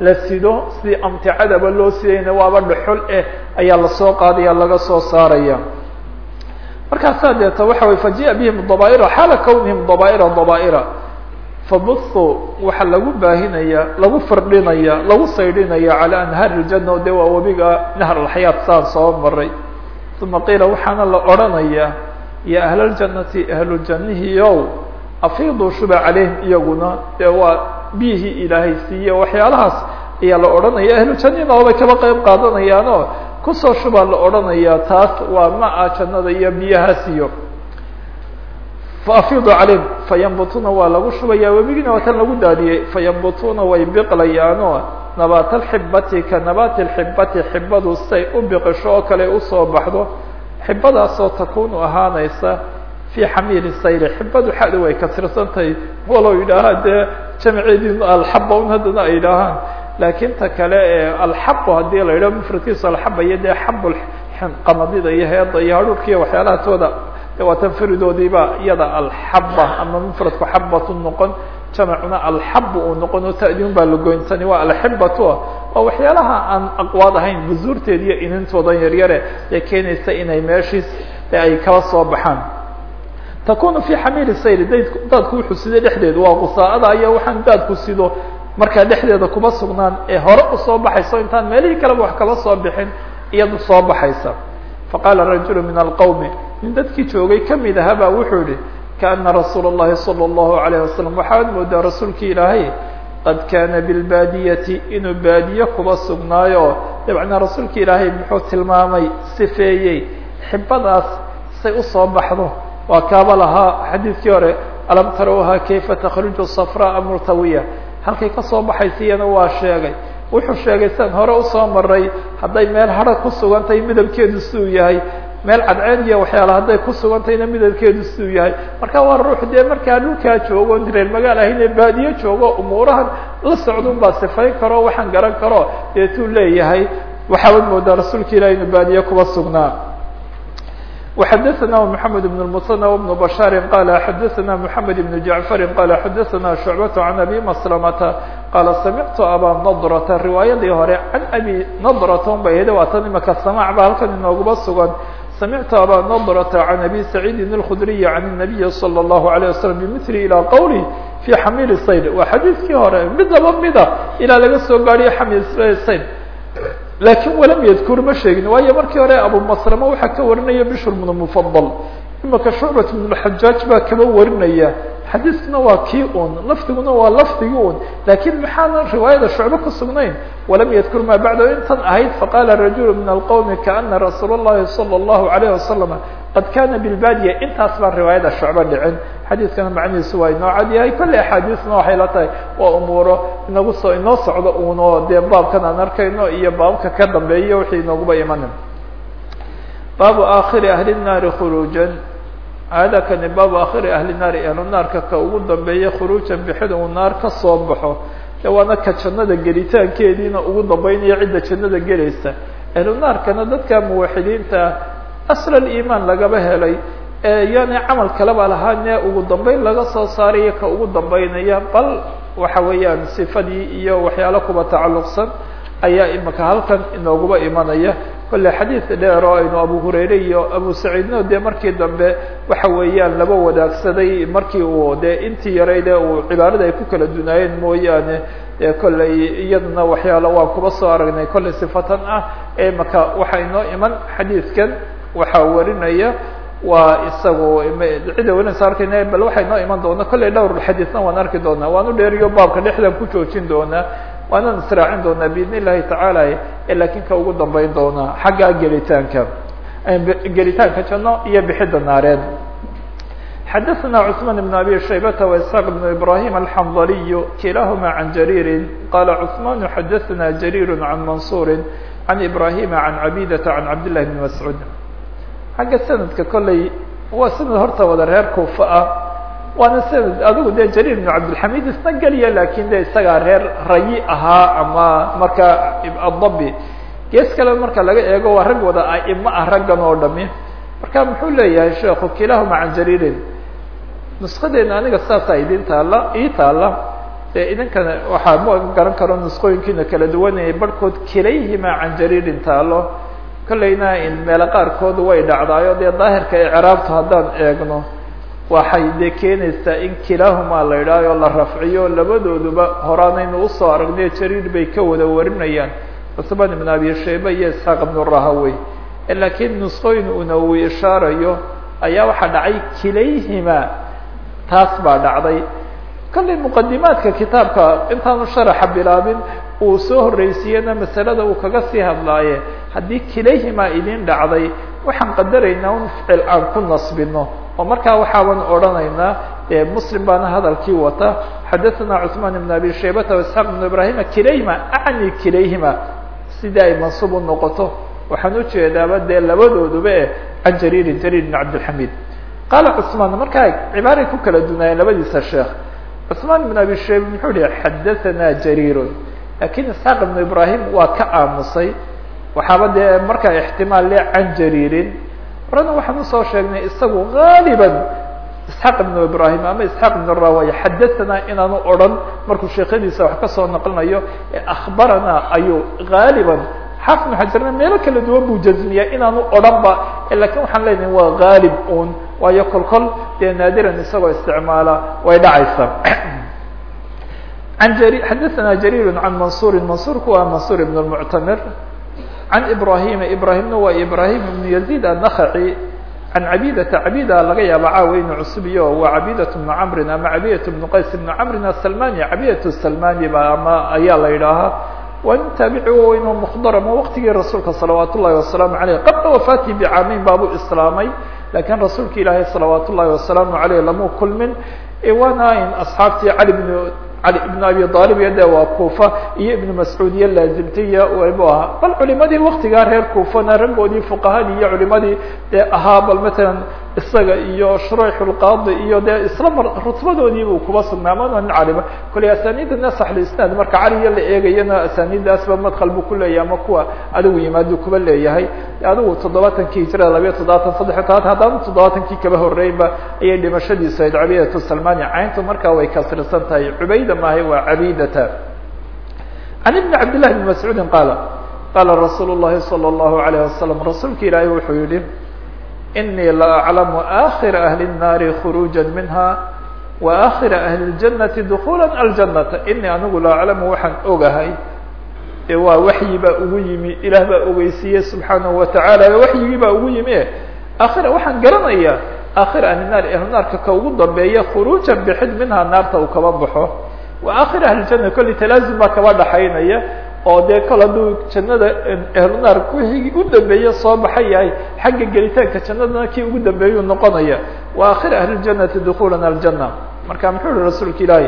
la sido si amticadaba loo sidayna waaba dhuxul eh ayaa la soo qaadaya laga soo saaraya markaasaa deeta waxa wey faji'a bihim dabaaira xaala kawnihim dabaaira dabaaira fabuhu waxaa lagu baahinaya lagu firdhinaya lagu saydhinaya calى anhaari اljana o de waa webiga nahr alxayaat saan soo maray uma qiila waxaana la odhanaya ya ahl اljanati ahluljanihiyow afiiduu shuba calayhim iyaguna dee waa biyihii ilaahay siiye waxyaalahaas ayaa la odhanaya ahlujanina obay kaba qeyb qaadanayaanoo ku soo shubaa la odhanaya taas waa ma-a jannada iyo biyahaas iyo faafidu calayhim fayambutuna waa lagu shubaya webigiina waa tan lagu daadiyey. Fayambutuna way biqlayaanoo nabaat alxibati ka nabaati alxibati xibadu say u biqisho oo kale u soo baxdo. Xibadaasoo takunu ahaanaysa fi xamiili sayri xibadu xada way kasirsantahay walow yidhaahaan dee jamceedii alxaba un haddana ay yidhaahaan laakiin ta kale ee alxabu haddii la yidhaho mufradkiisu alxaba iyo dee xabu qamadida iyo heeda iyo hadhuurkiiyo waxyaalahaasooda waa tan faridoodiiba iyada alxaba ama mufradku xabatu noqon jamacuna alxabu uu noqon oo ta'diun baa lagoyn tani waa alxibatu waa waxyaalaha aan aqwaad ahayn buzuurteed iyo inintoodan yaryare ee keenaysa inay meeshiis e ay kala soo baxaan. Takunu fi xamiili sayri dayd daadku wuxuu sido dhexdeedu waa qusaa'ada iyo waxaan daadku sido markaa dhexdeeda kuma sugnaan ee hore usoo baxayso intaan meelihii kaleba wax kaba soo bixin iyadu soo baxaysa faqaala rajulu min alqowmi nin dadkii joogay kamid aha baa wuxuu yihi kaana rasuula اllahi salى اllahu alayh wasalam waxaad moodaa rasuulki ilaahay qad kaana bilbaadiyati inuu baadiye kuba sugnaayo dabcna rasuulki ilaahay muxuu tilmaamay sifeeyey xibadaas say usoo baxdo waa kaaba lahaa xadiidkii hore alam tarawha kayfa takhruju safraa murtawiya Halkay ka soo baxaysa iyana waa sheegay. Wuxuu sheegay sian hore u soo maray hadday meel hara ku sugantahay midabkeedu siduu yahay. Meel cadceed iyo waxyaala hadday ku sugantahayna midabkeedu siduu yahay. Marka waa ruux dee markaa dhulkaa joogo reer magaal ahayne baadiye joogo umuurahan la socdun baa sifayn karo waxaan garan karo. Deetuu leeyahay waxaawad moodaa rasuulka ilahi inu baadiye kuba sugnaa وxdثna محمد بن المثنى وبن بشhاaر qال xdثna محمد بن جعفر qال xdثna شعبة عن أbي مسلمة qال سمعت abا نضرة رواayadii hore عن أbي نضرة bay hd waa tan imaka سماع ba halkan inooguba sugan سمعت abا نضرة عن أbي سعيد الخdري عن النبي صلى الله عليه وسلم بمثل إلى qwله في xميل الصيد waa xadيiثkii hore midaba mida ilaa laga soo gaariyo xmيل صيد laakiin walam yadkur ma sheegin. Waayo markii hore abumaslama waxaa ka warinaya bishr bnu mufadal imaka shucbat bn xajaaj baa kaba warinaya xadiiskuna waa kii un lafdiguna waa lafdigi un lakin maxaana riwaayada shucbe ku sugnayn walam yadkur ma bacda intan ahayd faqala rajul min alqowmi kaana rasuul اllahi salى اllahu alayh wasalam qad kana bilbadiya intaas baan riwaayada shucbe dhicin xadiiskana macnihiisu waa inoo cad yahay kolley axaadiisna waxay la tahay waa umuuro inagu soo inoo socdo uno dee baabkan aan arkayno iyo baabka ka dambeeya wixii inooguba imanin baabu aakhiri ahli الnaari khuruujan hada kani baabu aakhiri ahli naari ahlu naarka ka ugu dambeeya khuruujan bixida uu naar ka soo baxo. De waana jannada gelitaankeediina ugu dambeynaya cidda jannada gelaysa. Ahlu naarkana dadka muwaxidiinta asl aliimaan lagaba helay. Yani camal kaleba lahaane ugu dambeyn laga soo saarayo ka ugu dambeynaya. Bal waxa weeyaan sifadii iyo waxyaalo kuba tacalluqsan ayaa imika halkan inooguba imanaya. Kolle xadiid dheer oo aynu abu hurayre iyo abu saciidno dee markii dambe waxa weeyaan laba wadaagsaday markii uu dee intii yarayde uu cibaarada ay ku kala dunaayeen mooyaane. Dee kolley iyaduna waxyaalo waan kuba soo aragnay. Kolley sifatan ah ee imaka waxaa inoo iman. Xadiidkan waxaa warinaya waa isagu cida weynaysa arkayna bal waxay noo iman doonaa. Kollay dhowr xadiisna waan arki doonaa. Waan u dheeriyo baabka dhexdan ku joojin doonaa waanaan israacin doonaa biidn illahi tacaala lakin ka ugu dambeyn doonaa xagga gelitaanka gelitaanka janno iyo bixidda naareed xadaثna cثman بn abi shaybata وإسحاq بn ibrahim alxandaliy kilahma can jarيiri qala cثman xadaثna jarيir can mansuri can ibrahima can cabidata can cabd لlahi bn mascuud xagga sanadka kolley waa sanad horta wada reer kuufa ah waana sanad adigu dee jariir bn cabdilxamid isna geliya laakiin de isagaa reer rayi ahaa ama marka adabi gees kale marka laga eego waa rag wada aimo ah raggan oo dhami marka muxuu leeyahay sheekhu kilahuma can jariirin nuskadeena aniga saasaa idin taala ii taala dee idinkana waxaa ma garan karo nusqooyinkiina kala duwanayay barhkood kilayhima can jariirin taalo kolleyna in meelo qaarkood way dhacdaayo. Dee daahirka icraabta haddaan eegno waxay dee keenaysaa in kilaahumaa la idhaayo la rafciyo labadooduba horaanaynu u soo aragnay jariir bay ka wada warinayaan. Cusman ibn abi shayba iyo isxaaq ibn rahawey laakiin nusqooyin una uu ishaarayo ayaa waxaa dhacay kilayhima. Taas baa dhacday. Kollay muqadimaadka kitaabka intaanu sharaxa bilaabin uu soo horreysiiyena masalada uu kaga sii hadlaaye. Haddii kilayhima idin dhacday waxaan qadaraynaa un ficil aan ku nasbino oo markaa waxaaban odhanaynaa muslim baana hadalkii wata xadaثana cثman ibn abi shaybata واسحاq ibn ibrahima kilayhima acni kilayhima sidii ay mansuub u noqoto waxaan ujeedaaba dee labadooduba e can jariirin jariir bn cabdilxamid qaala cثmaan markaa cibaaray ku kala dunaayeen labadiisa sheekh cثmaan ibn abi shayba muxuu yihi xadaثana jariirun lakin isxaaq ibn ibrahim waa ka aamusay waxaaba dee markaa ixtimaal le can jariirin horena waxaan u soo sheegnay isagu gaaliba isxaq ibnu ibrahim ama isxaq ibn rawaya xadaanaa inaanu odran markuu sheekhadiisa wax ka soo naqlinayo eeakhbaranaa ayuu gaaliban xaafid ibnu xajarna meelo kala duwan buu jazmiyaa inaanu odranba eh, laakiin waxaan leenahay waa gaalib un waayo kol kol dee naadiran isagoo isticmaala way dhacaysa an jar xadaana jariir can mansuurin. Mansuurku waa mansuur ibn lmuctamir can ibrahima ibrahimna waa ibrahim ibn yazid annakhaci can cabidata cabida laga yaaba caawa inu cusubiyo waa cabidat bnu camrin ama cabidat bnu qays ibnu camrin asalmani cabidat salmani ba ama ayaa la yidhaahaa waa nin taabici weyn oo mukdarama waqtigii rasuulka salawaat ullahi wasalaamu aleyh qabla wafaatihi bicaameyn baabuu islaamay lakiin rasuulka ilaahay salawaat ullahi wasalaamu aleyh lamu kulmin waana in asxaabtii cali bn cali ibn abi aalib iyo de waa kuufa iyo ibnu mascuud iyo laazimtay iyo bu ahaa. Bal culimadii waktigaa reer kuufana raggoodii fuqahadii iyo culimadii dee ahaa bal matalan isaga iyo shurayxulqaadi iyo dee isla mar rutbadoodii buu kuba sugnaamana nin calima koley asaniida nasaxlisnaad marka caliya la eegayana asaniidaasba madkal buu kuleeyahay ama kuwa adigu yimaadu kuba leeyahay. Adigu toddobaatankii hijrada labayo toddobaatan saddex todobaatan haddana toddobaatankii kaba horreynba ayay dhimashadiisu ayd cabidatu salmani cayntu markaa way kasrisan tahay. Cubayda maahay waa cabidata. Can ibni cabd llahi bni mascuudin qaala qaala rasuul llahi salى اllahu alayh wasalam rasuulka ilaahay wuxuu yihi inii la aclamu akhira ahli الnaari khuruuja minha wa akhira ahli اljannati dukula aljanata inii anigu la aclamu waxaan ogahay e waa waxyi baa ugu yimi ilaah baa ogeysiiyey subxaanahu watacaala waxyigii baa ugu yimi e akhira waxaan garanayaa akhira ahli naar ahlu naarka ka ugu dambeeya khuruujan bixid minhaa naarta uu kaba baxo wa akhira ahli janna kolli talaazum baa kaba dhaxaynaya oo dee kol hadduu jannada ahlu naar wixii u dambeeye soo baxay yahay xagga gelitaanka jannadana kii ugu dambeeyuu noqonaya wa akhira ahli ljanati dukulan aljanna marka muxuu yihi rasuulka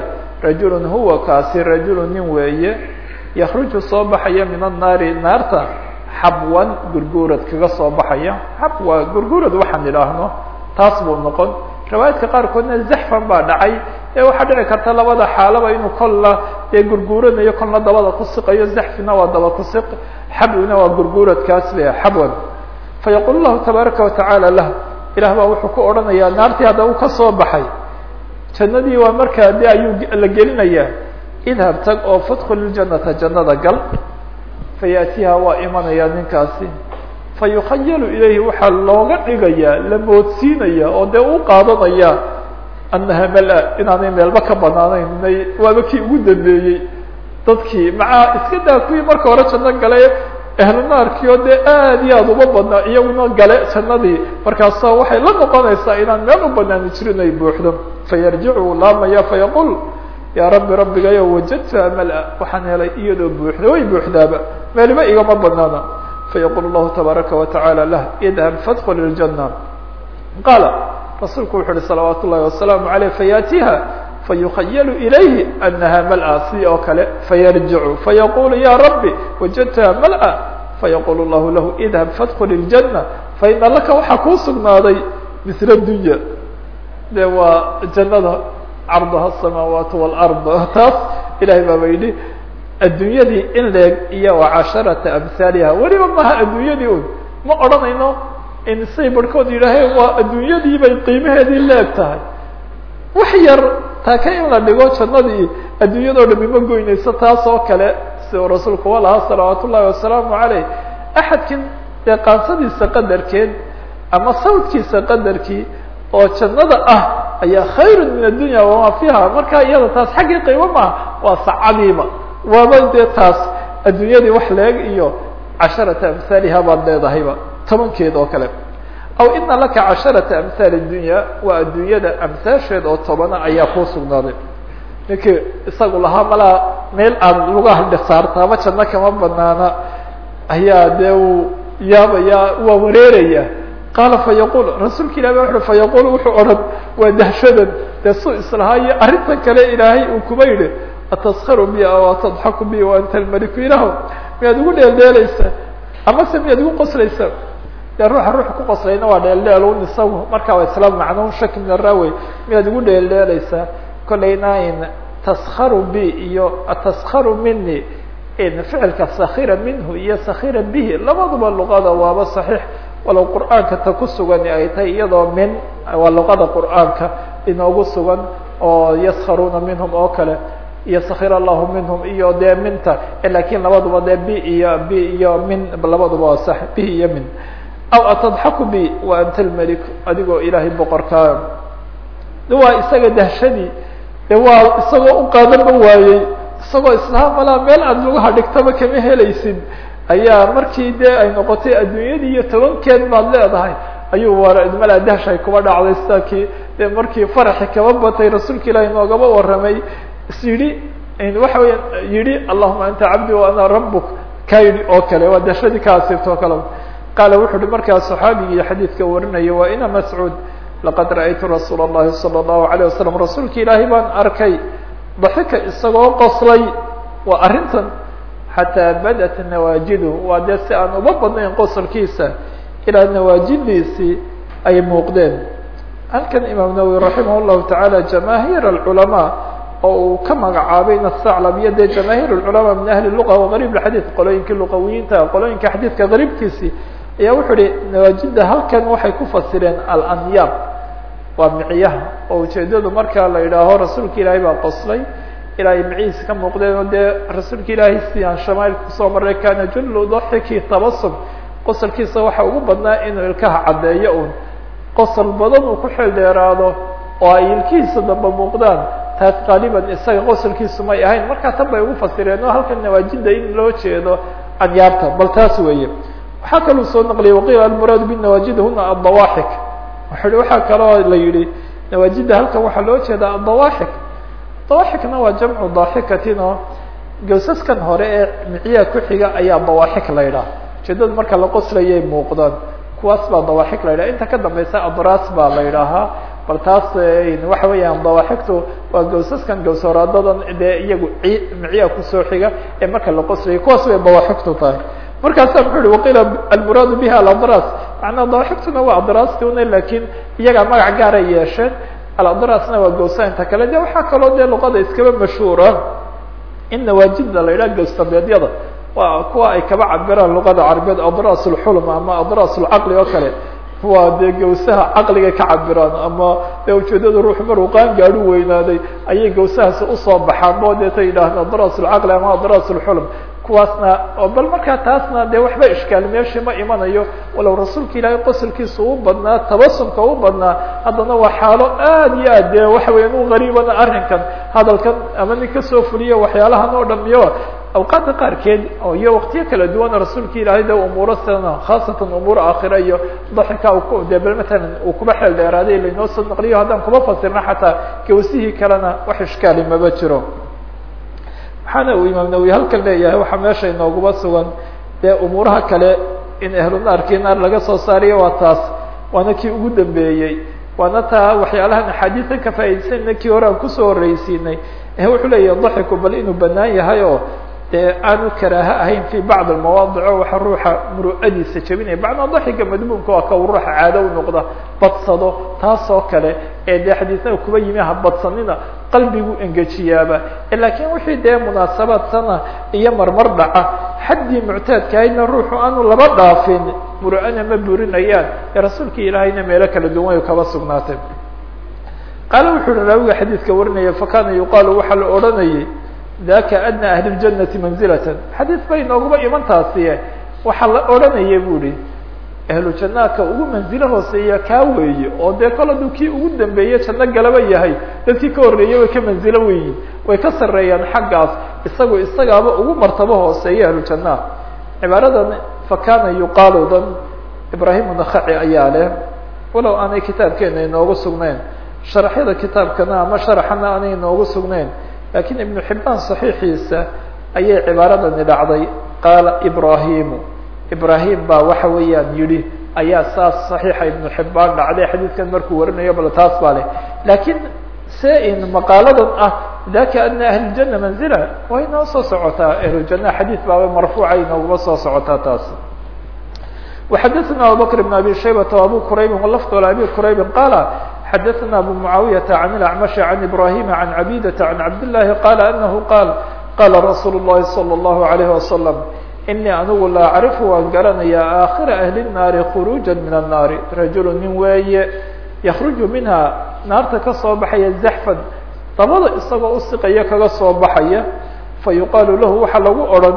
rajulun huwa kaasi rajulun nin weeye yakruju soo baxaya min annaari naarta xabwan gurguurad kaga soo baxaya. Xabwa gurguurad waxaan idhaahno taas buu noqon riwaayaadka qaarkoodna zaxfan baa dhacay. Ee waxaa dhici karta labada xaalaba inuu kolla dee gurguuranayo kolna dabada ku siqayo zaxfina waa daba ku siq xabwina waa gurguuradkaas le xabwan. Fayaqul lahu tabaaraka watacaala lah ilah baa wuxuu ku odhanayaa naartii hadda uu ka soo baxay jannadii waa markaa de ayuu la gelinayaa idhab tag oo fadkul iljanata jannada gal fayaatiha waa imanayaa ninkaasi fayukhayalu ilayhi waxaa looga dhigayaa la moodsiinaya oo dee u qaadanaya annaha mala inaanay meelba ka banaanayn waaba kii ugu dambeeyey. Dadkii maca iska daa kuwii marka hore janno galay ahlu naarkii oo dee aad iyo aad uma badnaa iyaguna gale jannadii markaasa waxay la noqonaysaa inaan meel u banaani jirin ay buuxdo fayarjicu laamaya fayaqul yaa rabbi rabbigayo wajadtuha mala. Waxaan helay iyadoo buuxda way buuxdaaba. Meeliba igama banaana fayaqul llahu tabaaraka watacaala lah idhab fadkul iljana qaala rasuulku wuxu uhi salawaat ullahi wasalaamu aleyh fayaatiha fayukhayalu ilayhi anaha mala si oo kale fayarjicu fayaqulu ya rabbi wajadtuha mala fayaqul llahu lahu idhab fadkul iljana faina laka waxaa kuu sugnaaday misla dunya de waa jannada carduha asamaawaat walard taas ilahay baaba yidhi adduunyadii in leeg iyo casharata amhaaliha weliba maha adduunyadii un ma odhanayno in say barhkood waa adduunyadii bay qiimaheedii leeg tahay. Wax yar taaka in la dhigo jannadii adduunyadoo dhami ma goynayso taas kale si uu rasuulku wa lahaa salawaat wasalaamu caleyh axadkin dee qaansadiisa qadarkeed ama sawdkiisa qadarkii oo jannada ah ayaa khayru min addunya wamaa fiiha marka iyada taas xaggii qiimo maaha waa sacadiiba waaba dee taas adduunyadii wax leeg iyo casharata amhaaliha baad leedahayba tobankeed oo kale. Aw ina laka casharata amhaali dunya waa adduunyada amhaasheed oo tobana ayaa kuu sugnaaday. Ninkii isagu lahaa malaa meel aad lugaha dhisaartaaba janno kama banaana ayaa dee uu yaabaya waa wareeraya. Qaala fayaqul rasuulka ilahi ba wuxu fayaqul wuxuu odhan waa dahshadan dee su islahaa iyo arrintan kale ilaahay uu kuma yidhi ataskharu bi aw atadxaku bi wa anta almaliku ilaho miyaad igu dheeldheelaysaa. Amase miyaad igu qoslaysaa? Dee ruuxa ruux ku qoslayna waa dheeldheel un isagu markaa waa isla macno shaki min araawey miyaad igu dheeldheelaysaa? Kolayna in taskharu bi iyo ataskharu mini in ficilka sakira minhu iyo sakira bihi labaduba luqada waaba saxiix. Walow qur'aanka ta ku sugan ay tahay iyadoo min waa luqada qur'aanka inoogu sugan oo yaskharuuna minhum oo kale iyo sakir allahu minhum iyo dee minta laakiin labaduba dee b iyo b iyo min labaduba waa sax b iyo min. Aw atadxaku bi wa anta lmelik adigoo ilaahay boqorkaa waa isaga dahshadii de waa isagoo u qaadanba waayey isagoo islaha malaa meel aad lugaha dhigtaba kama helaysid ayaa markii dee ay noqotay adduunyadii iyo tobankeed baad leedahay. Ayuu war malaa dahshay kuba dhacday sida kii dee markii faraxi kaba batay rasuulka ilaahi noogaba warramay is yidhi waxa weya yidhi allahuma anta cabdi wa ana rabuk ka yidhi oo kale waa dahshadii ka asiibta oo kale qaala wuxu uhi markaa saxaabigii xadiidka warinaya waa ina mascuud laqad ra'aytu rasuula اllahi salى الlahu عalيه wasalam rasuulka ilaahay baan arkay daxika isagoo qoslay waa arrintan xataa badat nawaajidu waa dee si aan uba badnayn qosolkiisa ilaa nawaajidiisii ay muuqdeen halkan imaam nawowi raximah llahu taعala jamaahiir اculamaa oo uu ka magacaabay saclab iyo dee jamaahiir اculamaa min ahli luqa wagariib xadiid qolooyinkii luqawiyiinta qolooyinka xadiidka gariibkiisii ayaa wuxuu ihi nawaajida halkan waxay ku fasireen alanyaab. Waa micyaha. Oo ujeedadu markaa la yidhaaho rasuulka ilaahay baa qoslay. Ilaahay micihiisa ka muuqdeen oo dee rasuulka ilaahay si aan shamaailka ku soo maray kana jullu daxiki tabasum qosolkiisa waxa ugu badnaa inuu ilkaha caddeeyo un qosol badan uu ku xeel dheeraado oo ay ilkihiisa damba muuqdaan taas qaaliban isaga qosolkiisu may ahayn. Markaa tan bay ugu fasireen oo halkan nawaajida in loo jeedo anyaabta bal taas weeye. Waxaa kaluu soo naqliyay waqiila almuraadu binawaajid huna adawaaxik wuxu waxaa kaloo la yihi nawaajida halkan waxaa loo jeedaa adawaaxik dawaaxikna waa jamcu daaxikatin oo gawsaskan hore ee micyaha ku xiga ayaa dawaaxik la yidhaha ujeedada marka la qoslayay muuqdaan kuwaas baa dawaaxik la yidhaha inta ka dambeysa abraas baa la yidhaahaa bal taas waxa weeyaan dawaaxigtu waa gawsaskan gawsaraadadan dee iyagu micyaha ku soo xiga ee marka la qoslayay kuwaas bay dawaaxigtu tahay. Markaasa muxuu hi waqiila almuraadu biha aladras macnaa dawaaxigtuna waa adraasti una laakiin iyagaa magac gaara yeesheen aladrasna waa gawsainta kale. De waxaa kaloo dee luqada iskaba mashhuura. In nawaajida la yidhaha gawstabeedyada waa kuwa ay kaba cabiraan luqada carabeed adras lxulm ama adras lcaqli oo kale waa dee gawsaha caqliga ka cabiraan ama dee ujeedada ruux maruu qaan gaadhu weynaaday ayay gawsahaasi u soo baxaan bo deeta yidhaahda adras lcaqli ama adras lxulm kuwaasna oo bal markaa taasna dee waxba ishkaal meeshii ma imanayo. Walow rasuulka ilaahay qosolkiisa u badnaa tabasumka u badnaa haddana waa xaalo aad iyo aad dee waxa weya u gariibana arrinkan. Hadalkan ama nin ka soo fuliyo waxyaalahan oo dham iyo awqaadda qaarkeed iyo waktiyo kala duwana rasuulka ilaahay de umuuro sana khaasatan umuur aakhira iyo daxika de bel matalan uu kuba xeel dheeraaday soo naqliyo haddaan kuma fasirna xataa gawsihii kalena wax ishkaali maba jiro waxaana uu imaam nawowi halkan leeyahay waxaa meesha inooguba sugan dee umuuraha kale in ahlu naarkii naar laga soo saariyo waa taas waana kii ugu dambeeyey waana taa waxyaalahan axaadiisan ka faa'idaysayna kii hore aan ku soo horreysiinay wuxuu leeyahay daxiku bal inuu banaan yahay oo dee aanu karaaha ahayn fi bacd almawaadic o waxa ruuxa muru'adiisa jebinaya bacnaa daxiga madmuumka waa ka ruuxa caado u noqda badsado taasoo kale ee dee xadiisnaa kuba yimi badsanina qalbigu engejiyaaba. Laakiin wixii dee munaasabaad iyo marmar dhaca xaddii muctaadka ahaydna ruuxu aanu laba dhaafin muru'ana ma burinayaan ee rasuulka ilaahayna meelo kala duwan kaba sugnaatay. Qaale wuxu raawiga xadiidka warinaya fakana yuqaalu waxaa la odhanayay daka adna ahli ljanati manzilatan xadiis bay nooguma iman taasiye waxaa la odhanaya bu ahlu jannaadka ugu manzilo hooseeya kaa weeye oo dee kol hadduu kii ugu dambeeye janno galaba yahay dadkii ka horreeyey way ka manzilo weyiin way ka sarreeyaan xaggaas isagu isagaaba ugu martabo hooseeya ahlu jannaad cibaaradan fakana yuqaalu dan ibrahim nakaci ayaa leh walow aanay kitaabkeena inoogu sugnayn sharaxyada kitaabkana ama sharaxana aanay inoogu sugnayn lakiin ibnu xibaan صaxiixiisa ayay cibaaradani dhacday qaala ibrahimu ibrahim baa waxa weeyaan yihi ayaa saas صaxiixa ibnu xibaan dhacday xadiidkan markuu warinayo bal taas baa leh lakiin se in maqaaladan ah daka adna ahli ljana manzila way inoo soo socotaa ahlujana xadiid baaba marfuuca inooguma soo socotaa taas وxadثna abubكر بن abي شhaybة وabو qrayb lfd abi qrayb qala xadثna abu معaaوiyة عن الأعمشh عن إbrahيم عن عبيدة عن cabd اللahi qال أنه qاl qala رasuul الlahi صلى الlه عليه وسلم إنii anigu la acriف waan garanaya آkhira أhli الnaari خروجا min الnaari rajul nin weeye ykruج minha naarta kasoo baxaya زaxفan dabada isagoo usiqaya kaga soo baxaya fayuqaalu lahu waxa lagu odhan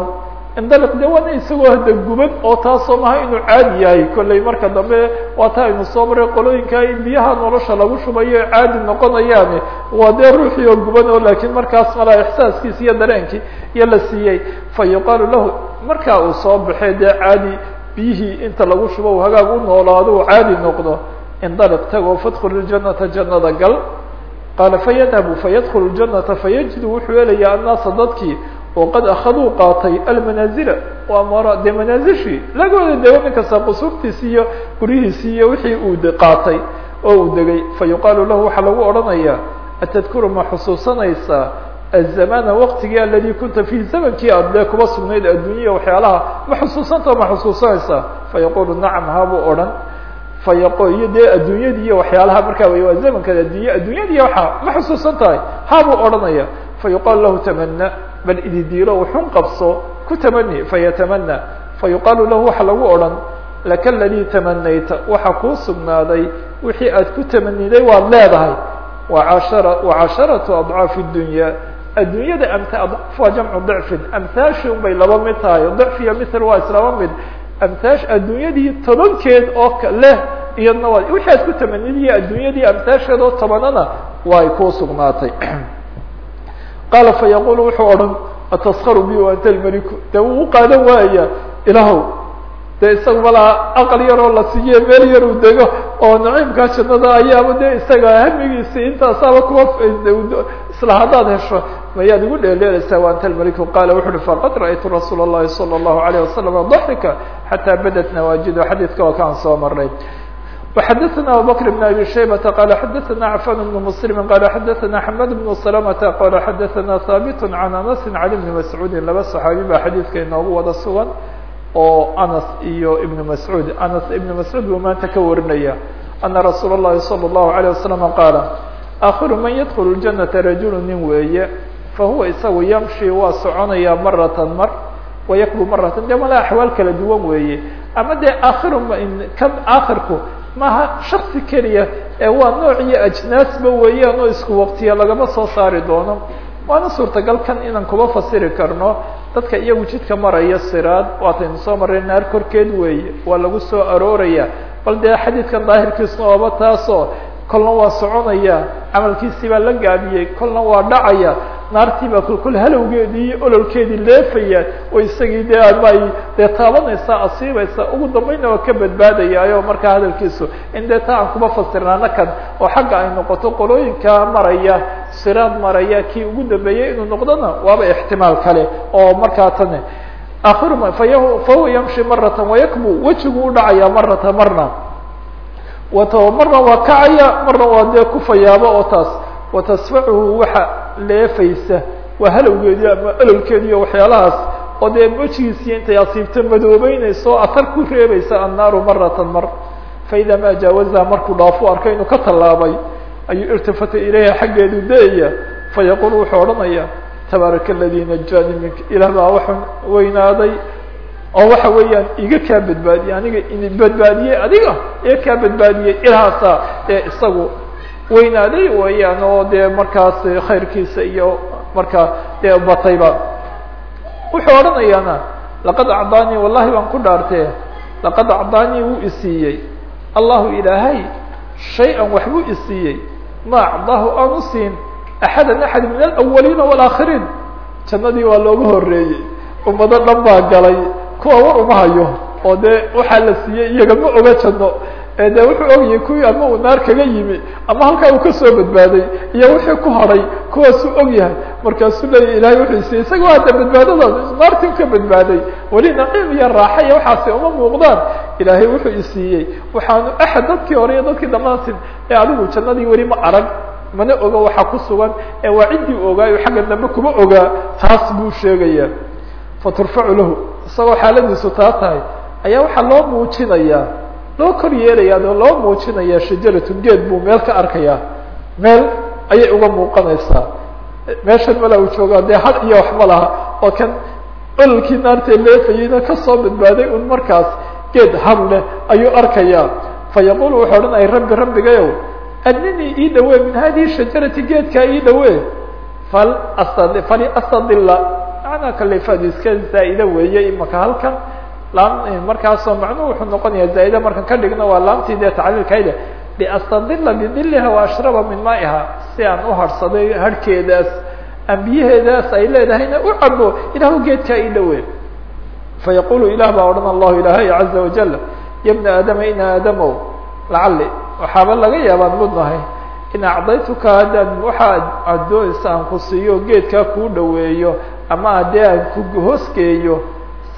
indaliq de waana isagoo hada guban oo taasoo maha inuu caadi yahay. Kollay marka dambe waa ta aynu soo maray qolooyinka in biyaha nolosha lagu shubayo caadi noqonayaani waa dee ruuxii oo guban oo laakiin markaas malaa ixsaaskiisi iyo dareenkii iyo la siiyey. Fa yuqaalu lahu markaa uu soo baxee dee caadi biyihii inta lagu shubo u hagaag u noolaado uu caadi noqdo indaliq tagoo fadkul iljanata jannada gal. Qaala fayadhabu fayadkulu ljanata fayajidu wuxuu helayaa annaasa dadkii oo qad akaduu qaatay almanaazila. Waa mara dee manaazishii lagooda dego nin kasta qusuurtiisi iyo guryihiisi iyo wixii uu qaatay oo uu degay. Fa yuqaalu lahu waxaa lagu odhanayaa atadkuru ma xusuusanaysaa azamana waqtigii aladi kunta fihi zamankii aad dee kuba sugnayd adduunya waxyaalaha? Ma xusuusantao ma xusuusanaysaa fayaqulu nacam habuu odhan. Fayaqo iyo dee adduunyadii iyo waxyaalaha markaa wey waa zamanka addunya adduunyadii waxaa ma xusuusan tahay. Habuu odhanaya fayuqaalu lahu tamana bal ididiilo wuxun qabso ku tamani fayatamana fayuqaalu lahu waxa lagu odhan laka aladii tamanayta waxa kuu sugnaaday wixii aad ku tamaniday waad leedahay. Waashara wacasharatu adcaafi dunya adduunyada amt adcaaf waa jamcu dicfin. Amhaashi un bay laba mid tahay dicf iyo mithl waa islaba mid. Amhaash adduunyadii tobankeed oo leh iyadna waa wixii aad ku tamaniday adduunyadii amhaasheed oo tobanana waa ay kuu sugnaatay qaala fayaqulu wuxuu odhan ataskaru bi anta lmeliku dee wuu uqaadan waaya ilahow dee isaga malaa aqal yaroo la siiye meel yar uu dego oo naciimkaa jannada ayaaba dee isaga hamigiisi intaasaaba kuwa isla haddaad hesho mayaad igu dheeleelaysaa wa anta lmeliku qaala wuxu uhi faqad ra'aytu rasuula اllahi salى الlahu عalيه wasalam daxika xataa badat nawaajidu xadiidka waa kaan soo maray وxadثna abubكر بن abي شhaybة qال xadثna cفan بن مسلم qال xadثna حmad بن سلمة qال xadثna haaبt عan أنس عن بن مسعوudi laba صحaabi baa xadiidka inoogu wada sugan oo أنس iyo iبن مسعوud أنس iبن مسعوud buu maanta ka warinaya أنa رasuul الlahi صلى الlه عليه وسلم qاaل آkhiru man ydkل الجنة رajuل nin weeye fahuwa isagu ymشhi waa soconaya maraة mar وayakbu maraة de mala axwaal kala duwan weeye ama dee akhiru kan akhirku maaha shaksi keliya ee waa nooc iyo ajnaasba weeyaan oo isku waqtiya lagama soo saari doono. Waana suurtagal kan inaan kuba fasiri karno dadka iyagu jidka maraya siraad waataynu soo marray naar korkeed weeye waa lagu soo arooraya. Bal dee xadiidkan daahirkiisna ooba taasoo kolna waa soconaya camalkiisii baa la gaabiyey kolna waa dhacaya naartii baa kulkul halowgeedii iyo ololkeedii leefayaan oo isagii dee ay dee taabanaysaa asiibaysaa ugu dambayna waa ka badbaadayaayo. Markaa hadalkiisu in dee taa aan kuma fasirnaana kan oo xagga ay noqoto qolooyinka maraya siraad maraya kii ugu dambeeyey inuu noqdona waaba ixtimaal kale. Oo markaa tan akhiru fahuwa yamshi marata wayakbu wejigu u dhacaya marata marna. Wato marna waa kacaya marna waa dee kufayaaba oo taas watasfacuhu waxa leefaysa waa halowgeedii ama ololkeedi iyo waxyaalahaas oo dee wejigiisiyo intay asiibto madoobeynaysa oo atar ku reebaysa annaaru maratan mar. Faida ma jaawazaha markuu dhaafo arkay inuu ka tallaabay ayuu irtifata ilayha xaggeedu da'aya wuxuu odhanaya tabaaraka aladi najaani minka ilah baa waxaan weynaaday oo waxa weeyaan iga kaa badbaadiyey aniga badbaadiyey adiga iga kaa badbaadiyey ilahaasaa ee isagu weynaaday weeyaan oo dee markaas khayrkiisa iyo markaa dee batayba. Wuxuu odhanayaana laqad acdaanii wallahi baan ku dhaartee. Laqad acdaanii wuu isiiyey allahu ilaahay shay-an waxbuu isiiyey ma acdaahu aan u siin axada axad min alawaliina walaakiriin jannadii waa looga horeeyey ummado dhan baa galay. Kuwa war uma hayo oo dee waxaa la siiyey iyaga ma oga janno de wuxuu ogyahay kuwii ama uu naar kaga yimi ama halkaa uu ka soo badbaaday iyo wixii ku hadhay kuwaasuu og yahay. Markaasuu leeya ilahay wuxuu siiyey isaga waa de badbaadadaas naartin ka badbaaday. Weli naciim iyo raaxa iyo waxaasi uma muuqdaan. Ilaahay wuxuu isiiyey waxaanu axad dadkii hore iyo dadkii dhamaatin ee adigu jannadii weli ma arag mana oga waxaa ku sugan ee waa ciddii ogaayo xagga dambe kuma ogaa. Taas buu sheegaya faturfacu lahu isagoo xaaladiisu taa tahay ayaa waxaa loo muujinayaa loo kor yeelayaa oo loo muujinayaa shajaratun geed buu meel ka arkayaa meel ayay uga muuqanaysaa. Meeshan mala uu joogaa dee had iyo waxma laha oo kan ololkii naartee leefayeyna ka soo badbaaday un markaas geed leh ayuu arkayaa. Fa yaqulu wuxuu odhanaya rabbi rabbigayow adninii ii dhawee min hadihi shajarati geedkaa ii dhawee fal asad fali astadila macnaa kalefaadu iska zaa'ida weeye imaka halkan laam markaasoo macnuhu wuxuu noqonayaa zaa'ida markan ka dhigno waa laamtii dee tacliilkayda. Liastadila bidiliha wa min maa'iha si aan u harhsaday harhkeedaas aan ay leedahayna u cabo ilaahu geedkaa ii dhawee fayaqulu ilah baa odhan allahu ilaahay caza wajal ya aadama in aadamow lacali waxaaba laga yaabaan mudnahay in acdaytuka haddaan waxaa aad doonaysa aan ku siiyo geedkaa kuu dhaweeyo ama haddii aan ku hoosgeeyo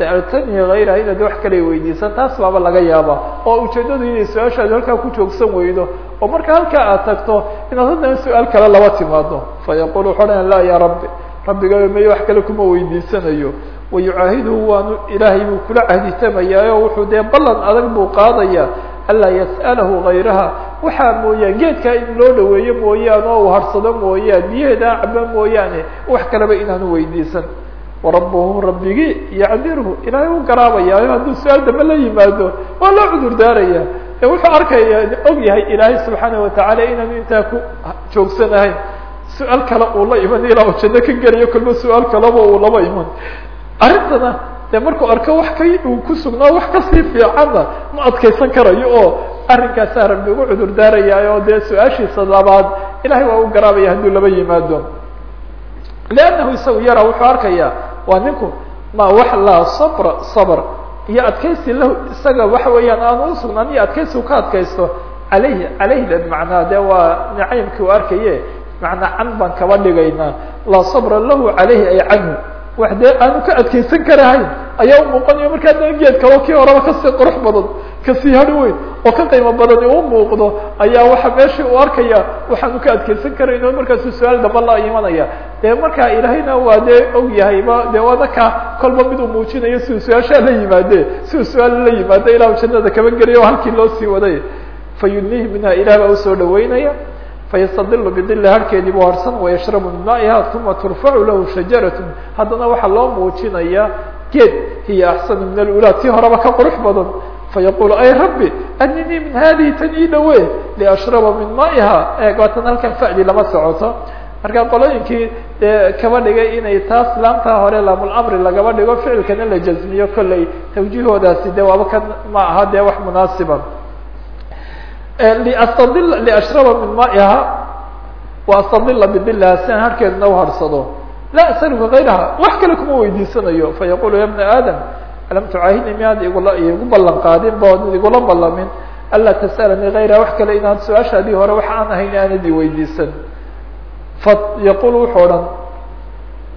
sa'altanii hayraha inaad wax kale weydiisan taas baaba laga yaaba oo ujeeddadu inay su'aashaadu halkaa ku joogsan weydo oo marka halkaa aad tagto inaad haddana su'aal kale laba timaado fayaqul wuxu odhana laa ya rabbi rabbigayo mayo wax kale kuma weydiisanayo. Wayucaahiduhu waanu ilaahay buu kula cahditamayaayo wuxuu dee ballan adag buu qaadaya anlaa yas'alahu hayraha waxaa mooyaan geedkaa in loo dhaweeyo mooyaane oo uu harsado mooyaan biyaheeda caba mooyaane wax kaleba inaanu weydiisan warabuhu rabbigii yacdirhu ilaahay u garaabayaayo hadduu su'aal dambe la yimaado waa loo cudur daaraya ee wuxuu arkaya og yahay ilaahay subxaana watacaala inaanu intaa ku joogsanahayn su'aal kale uu la iman ilaa uu janno ka gelayo kolba su'aal kaleba uu laba iman. Arrintana dee markuu arko wax ka uu ku sugnaa wax ka sii fiicanna ma adkaysan karayo oo arrinkaasaa rabbi ugu cudur daaraya oo dee su'aashiisa labaad ilahay waa u garaabaya hadduu laba yimaado. Liannahu isagu yaraa wuxuu arkaya waa ninku ma wax laa sabra sabr. Iyo adkaysi lahu isaga waxa weeyaan aanu usugnaan iyo adkaysi u ka adkaysto. Alayhi alayhda macnaa dee waa nacaymkii u arkaye macnaa can baan kaba dhigaynaa. Laa sabra lahu calayhi ay canhu. Wax dee aanu ka adkaysan karahayn ayaa umuuqanayo markaa da geed kaloo kii horeba ka sii qurux badan ka sii hari weyn oo ka qiimo badani u muuqdo ayaa waxa meeshii uu arkaya waxaanu ka adkaysan karayn oo markaasu su'aal damba la imanaya. Dee markaa ilaahayna waa dee og yahayba dee waana ka kolba mid uu muujinayo siuu su'aashaa la yimaade siuu su'aal la yimaado ilahu jannada kaba geliya oo halkii loo sii waday. Fa yudnihi minha ilah baa u soo dhaweynaya fayastadilu bidili harkeedii buu harsan wayashrabu min maa'iha uma turfacu lahu shajaratun. Haddana waxaa loo muujinayaa geed hiya axsanu min alulaa tii horeba ka qurux badan fayaqulu ay rabbi aninii min hadihi tan ii dhawe liashraba min maa'iha eeg waatan halkan fa'di lama socoto marka qolooyinkii dee kaba dhigay inay taas laamtaa hore laamul-amri lagaba dhigo ficilkana la jazmiyo kolley tawjihoodaasi de waaba kan ma aha dee wax munaasiba liastadil liashraba min maa'iha wa astadila bidilha si aan harkeeduna uharsado laa asaluka gayraha wax kale kuma weydiisanayo fayaqulu ya bna aadam alam tucaahidni miyaad igu ballan qaadin bood igula ballamin anlaa tas'alanii gayraha wax kale inaad su'aashaadii hore wax aan ahayn aanad weydiisan fa yaqul wuxuu odhan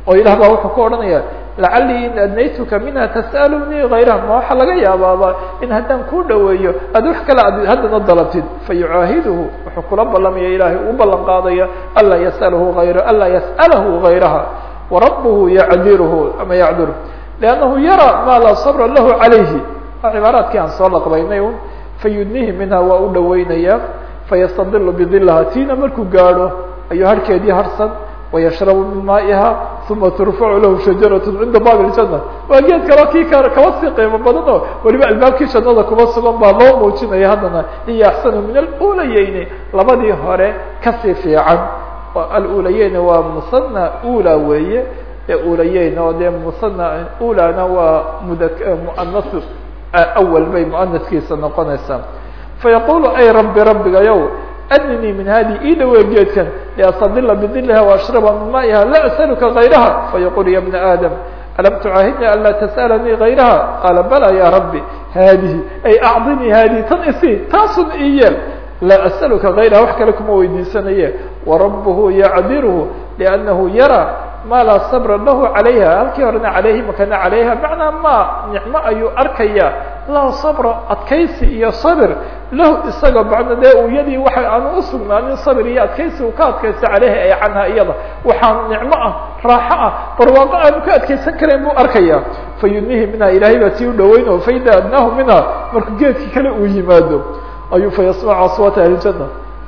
oo ilah baa wuxuu ku odhanaya lacalii in adnaytuka minha tas'alunii gayraha ma waxaa laga yaabaaba in haddaan kuu dhaweeyo aad wax kale ad haddana dalabtid fayucaahiduhu wuxuu kula ballamaya ilahay uu ballan qaadaya anlaa yasalahu ayra anlaa yas'alahu gayraha warabuhu yacdiruhu ama yacdiruhu liannahu yara ma laa sabra lahu calayhi waa cibaaraadkii aan soo laqbaynay un fayudnihi minha waa u dhaweynaya fayastadilu bidilaha tiina markuu gaadho ayuu harhkeedii harsan wayashrabu min maa'iha uma turfacu lahu shajarat cinda baabi ljana waa geed kaloo kii ka kaba sii qiimo badan weliba albaabkii jannada kuma sugan baa loo muujinaya haddana hiya axsanu min alulayeyni labadii hore ka sii fiican alulayeyn waa musana ula weeye ee ulayeyn oo dee musana ulana waa mud muanas awal bay muanaskiisa noqonaysaa. Fayaqulu ay rabbi rabbigayow adninii min hadi ii dhawe geedkan liastadila bidilha waashraba min maa'iha laa asaluka gayraha fayaqul ya bna aadam alam tucaahidni an laa tas'alanii gayraha qaala bala ya rabbi haadihi ay acdinii haadihi tan isi taasun ii yeel. Laa asaluka gayraha wax kale kuma weydiisanaye warabuhu yacdiruhu liannahu yara ma laa sabra lahu calayha halkii horena calayhi makana calayha macnaa ma nicmo ayuu arkaya. Laa sabra adkaysi iyo sabir lahu isaga bacda dee uu yadii waxa aanu usugnaanin sabir iyo adkaysi uu ka adkaysta caleyha ay canha iyada. Waxaa nicmo ah raaxo ah barwaaqo aanu ka adkaysan karayn buu arkaya. Fayudnihi minha ilahay baa sii u dhaweyn oo faida adnaahu minha markuu geedkii kale uu yimaado ayuu fayasmacu aswaata ahljana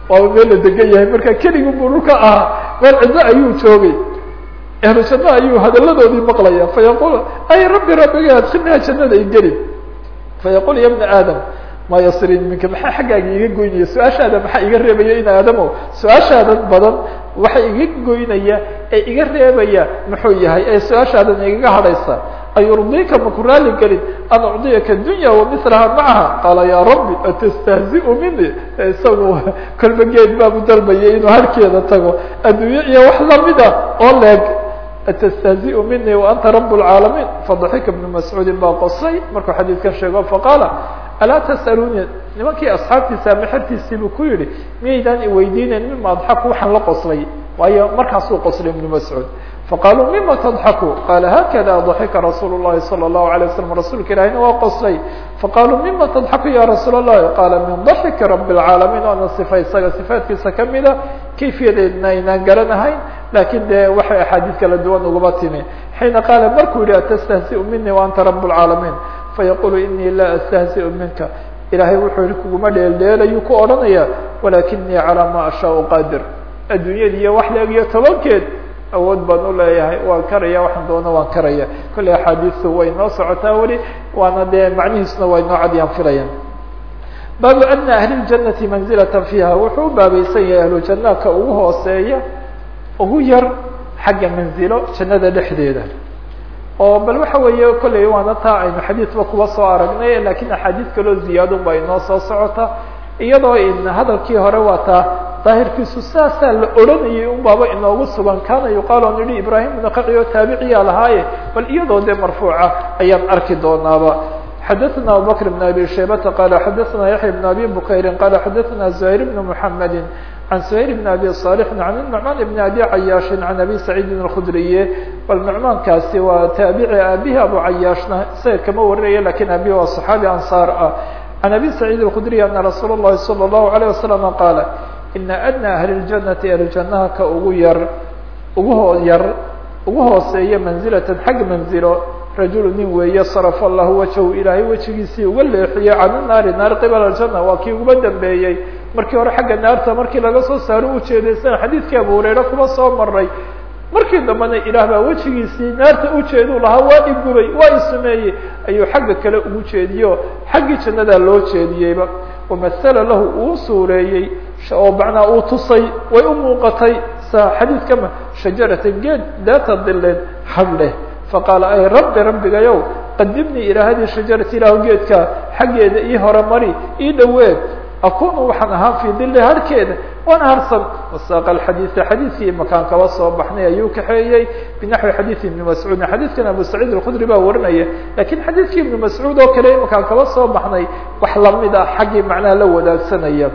waaba meel la degan yahay marka keligii buu dhulka ahaa. Meel cidlo ayuu joogay ahlu janna ayuu hadaladoodii maqlaya fayaqul ay rabbi rabbiga adkilnaa jannada igeli fayaqul ya bna aadam ma yasrin minka? Maxaa xaggaaga iga goynaya su'aashaada maxaa iga reebaya in aadamo? Su'aashaadan badan waxa iga goynaya ee iga reebaya muxuu yahay? Ee su'aashaadan igaga hadhaysa ayurdika maku raali gelin? An ucdiyaka dunya wamilaha macaha? Qaala ya rabbi atastahziu mini isagu kolba geed baabu dalbaya inuu harkeeda tago. Adduunye iyo wax lamida oo leeg atastahziu mini waanta rab اlcaalamiin fadaxika bnu mascuudin baa qosay. Markuu xadiidkan sheego faqaala alaa tas'aluni nimankii asxaabtiisa ama xertiisiibuu ku yihi miyaydaan iweydiinayn mima adxaku waxaan la qoslay. Waayo markaasuu qoslay ibnu mascuud faqaaluu mima tadxaku qaala hakada daxika rasuul llahi salى الlahu alيه waslam rasuulka ilahina waa qoslay faqaaluu mima tadxaku ya rasuul الlahi qaala min daxiki rabi اlcaalamiin oona sifa isaga sifaatkiisa kamida kayfiyadeedna aynaan garanahayn lakin dee waxay axaadiis kala duwan ugaba timi xiina qaala markuu yihi atastahziu mini waanta rab اlcaalamiin fayaqulu inii laa astahziu minka ilahay wuxuu yihi kuguma dheeldheelayuu ku odhanaya walakinii calaa ma ashaau qadir adduunyada iyo wax leeg iyo tobankeed awood baan u leeyahay waan karaya waxaan doono waan karaya. Kolley axaadiistu way noo socotaa weli waana dee macnihiisuna way noo cadyaan filayaan. Baabu ana ahli ljanati manzilata fiiha wuxuu baabaysan yahay ahlu jannaadka ugu hooseeya ugu yar xagga manzilo jannada dhexdeeda. Oo bal waxa weeye kolley waana taa aynu xadiidba kuba soo aragnay laakiin axaadiis kaloo ziyaadun ba inoo soo socota iyadoo in hadalkii hore waa taa daahirkiisu saasaa la odhanayay un baaba inoogu sugan kana yuqaal on yihi ibrahim ibnu qaci oo taabiciyaa lahaaye bal iyadoo dee marfuuca ayaan arki doonaaba xadaثna abubakr بn abi shaybata qala xadaثna yaحya بn abi bukayri qala xadaثna زahيr بn mحamedi عن سهيل بن أبي صالح عن النعمان بن أبي عyاaش عن أبي سعيد الخdري bal نعماnkaasi waa taaبعي aabه أبو عyاaشna isaga kama warinaya lakin abi waa صحاaبي أنصاar ah عن أبي سعيد الخdري أن رsuuل اللhi صلى الله عليه وسلم قاaل إن أدنى أهل الجنة أهلجنaha ka ugu yar ugu hoo yar ugu hooseeya منزلة xag منزilo rajul nin weeye sarف الlah wجهu ilaahay wejigiisii uga leexiyey can الnaari naar qibل الجنة waa kii uguba dambeeyey markii hore xagga naarta markii laga soo saaro ujeedaysana xadiidkii abu hurayre kuma soo maray markii dambena ilaah baa wejigiisii naarta ujeedu lahaa waa igubay waa isumeeyey ayuu xagga kale ugu jeediyo. Xaggii jannadaa loo jeediyeyba wamasala lahu uu suureeyey oo macnaa uu tusay way u muuqatay sa xadiidkama shajarata geed daata dileed had leh. Faqaala ay rabbi rabbigayow qadimnii ilaa hadihi shajarati ilaahu geedka xaggeeda ii hore mari ii dhaweed akunu waxaan ahaa fii dili harkeeda waana harsan wasaaqa alxadiida xadiidkii makaan kaba soo baxnay ayuu kaxeeyey binaxwi xadiidi ibni mascuudin xadiidkan abu saciid alkhudri baa warinaya lakiin xadiidkii ibni mascuud oo kale makaan kaba soo baxnay wax la mid ah xaggii macnaha la wadaagsanaya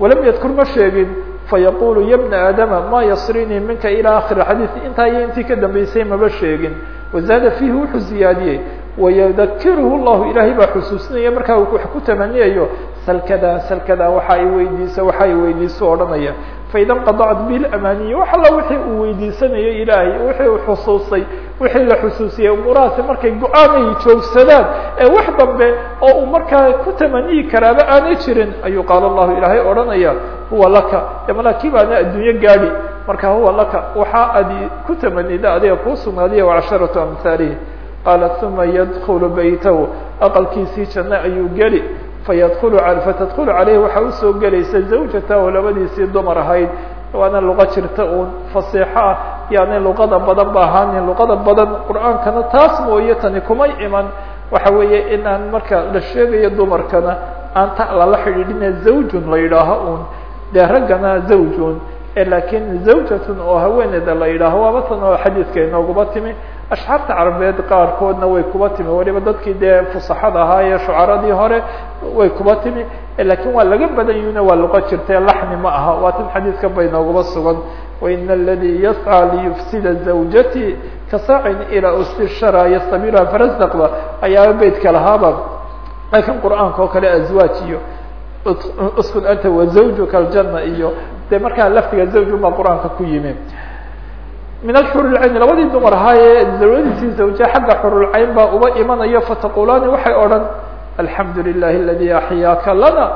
walam yadkur ma sheegin fayaqulu ya bna aadama ma yasrinii minka ilى akhir xadiid intaa iyo intii ka dambeysay maba sheegin wazaada fiihi wuxuu ziyaadiyey wayadakiruhu llahu ilaahay baa xusuusinaya markaa wax ku tamaniyayo salkada salkada waxa ay weydiisa waxa ay weydiiso odhanaya faida nqadacat bilamaniyi wax alla wixii uu weydiisanayo ilaahay wixii uu xusuustay wixii la xusuusiyey umuurahaasi markay go'aanay joogsadaan ee wax dambe oo uu markaa ku tamaniyi karaaba aanay jirin ayuu qaala allahu ilaahay odhanaya huwa laka malakii baana adduunyo gaadi marka huwa laka waxa adi ku tamanida adiga kuu sugnaadiya wacasharatu amhaalihi qaala uma yadkulu baytahu aqalkiisii janno ayuu geli fayadkulu fatadkulu caleyhi waxaa u soo gelaysa zawjatahu labadiisii dumar ahayd waana luqa jirta uun fasiixo ah yaani luqada badan ba ahaanin luqada badan qur'aankana taas mooye tani kumay iman waxa weeye in aan marka la sheegayo dumarkana aan ta lala xidhiidhine zawjun la yidhaaho uun dee raggana zawjun lakiin zawjatun oo haweeneyda la yidhaaho waaba tan oo xadiidka inooguma timi ashxaarta carabeed qaarkoodna way kuba timi. Waliba dadkii dee fusaxada ahaa ee shucaradii hore way kuba timi. Lakiin waa laga badan yihina waa luqo jirta laxni ma aha. Waa tan xadiidka bay nooguma sugan. Waina aladii yascى liyufsida zawjati kasaacin ilaa usishara yastabiluha farasdaqba ayaaba lahaaba lakiin qur'aanka oo kale azwaaj iyo uskun anta wazawjuka aljana iyo de markaa laftiga zawj baa qur'aanka ku yimi min alxurulcayn labadii dumar ahaa ee zawladiisii zawje xagga xurulcayn baa uba imanayo fataqulaani waxay odhan alxamdu lilahi aladi axyaaka lana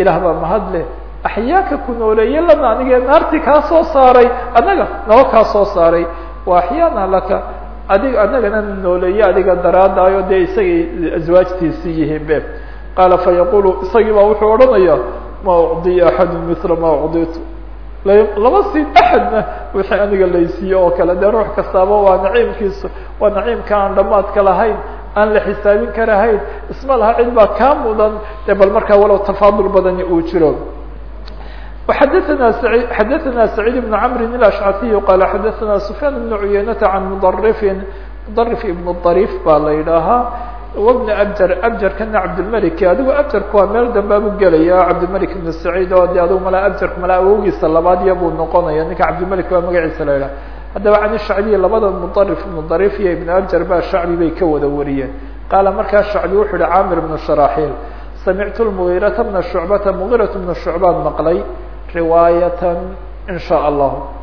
ilaah baa mahadleh axyaaka ku nooleeye lana anigee naartii kaa soo saaray anaga noo kaa soo saaray wa axyaana laka adig anagana nooleeye adiga daraadaayo dee isagay aswaajtiisii yihiin be qaala fayaqulu isagii baa wuxuu odhanaya ma ucdiya axadu mila ma ucditu lama siin axadna wixii aniga laysiiye oo kale dee ruux kastaaba waa naciimkiisu waa naciimka aan dhamaadka lahayn aan la xisaabin karahayn isma laha cid baa kaa mudan de bal markaa walow tafaadul badani uu jiro xadana xadaثna سacيid بن cmr الأشcثiy qala xadaثna سfyaan بن cuyaynaةa can mdrفin mdrف ibn طrيf baa la yidhaahaa wbn abjar abjarkana cabdilmalik adigu abjarku waa meel dambaabu gelaya cabdilmalik ibn saciid oo de adigu malaa abjarku malaa awowgiisa labaad iya buu noqonaya ninka cabdilmalik waa magaciisa la yidhaha haddaba can shacbiy labada mudarif ibnu iyo ibn abjar ba shacbi bay ka wada wariyeen qaala markaa shacbi wuxuu yihi camir ibnu sharaxiil samictu lmugiirata bna shucbata mugiirat bna shucbaan maqlay riwaayatan in sha allahu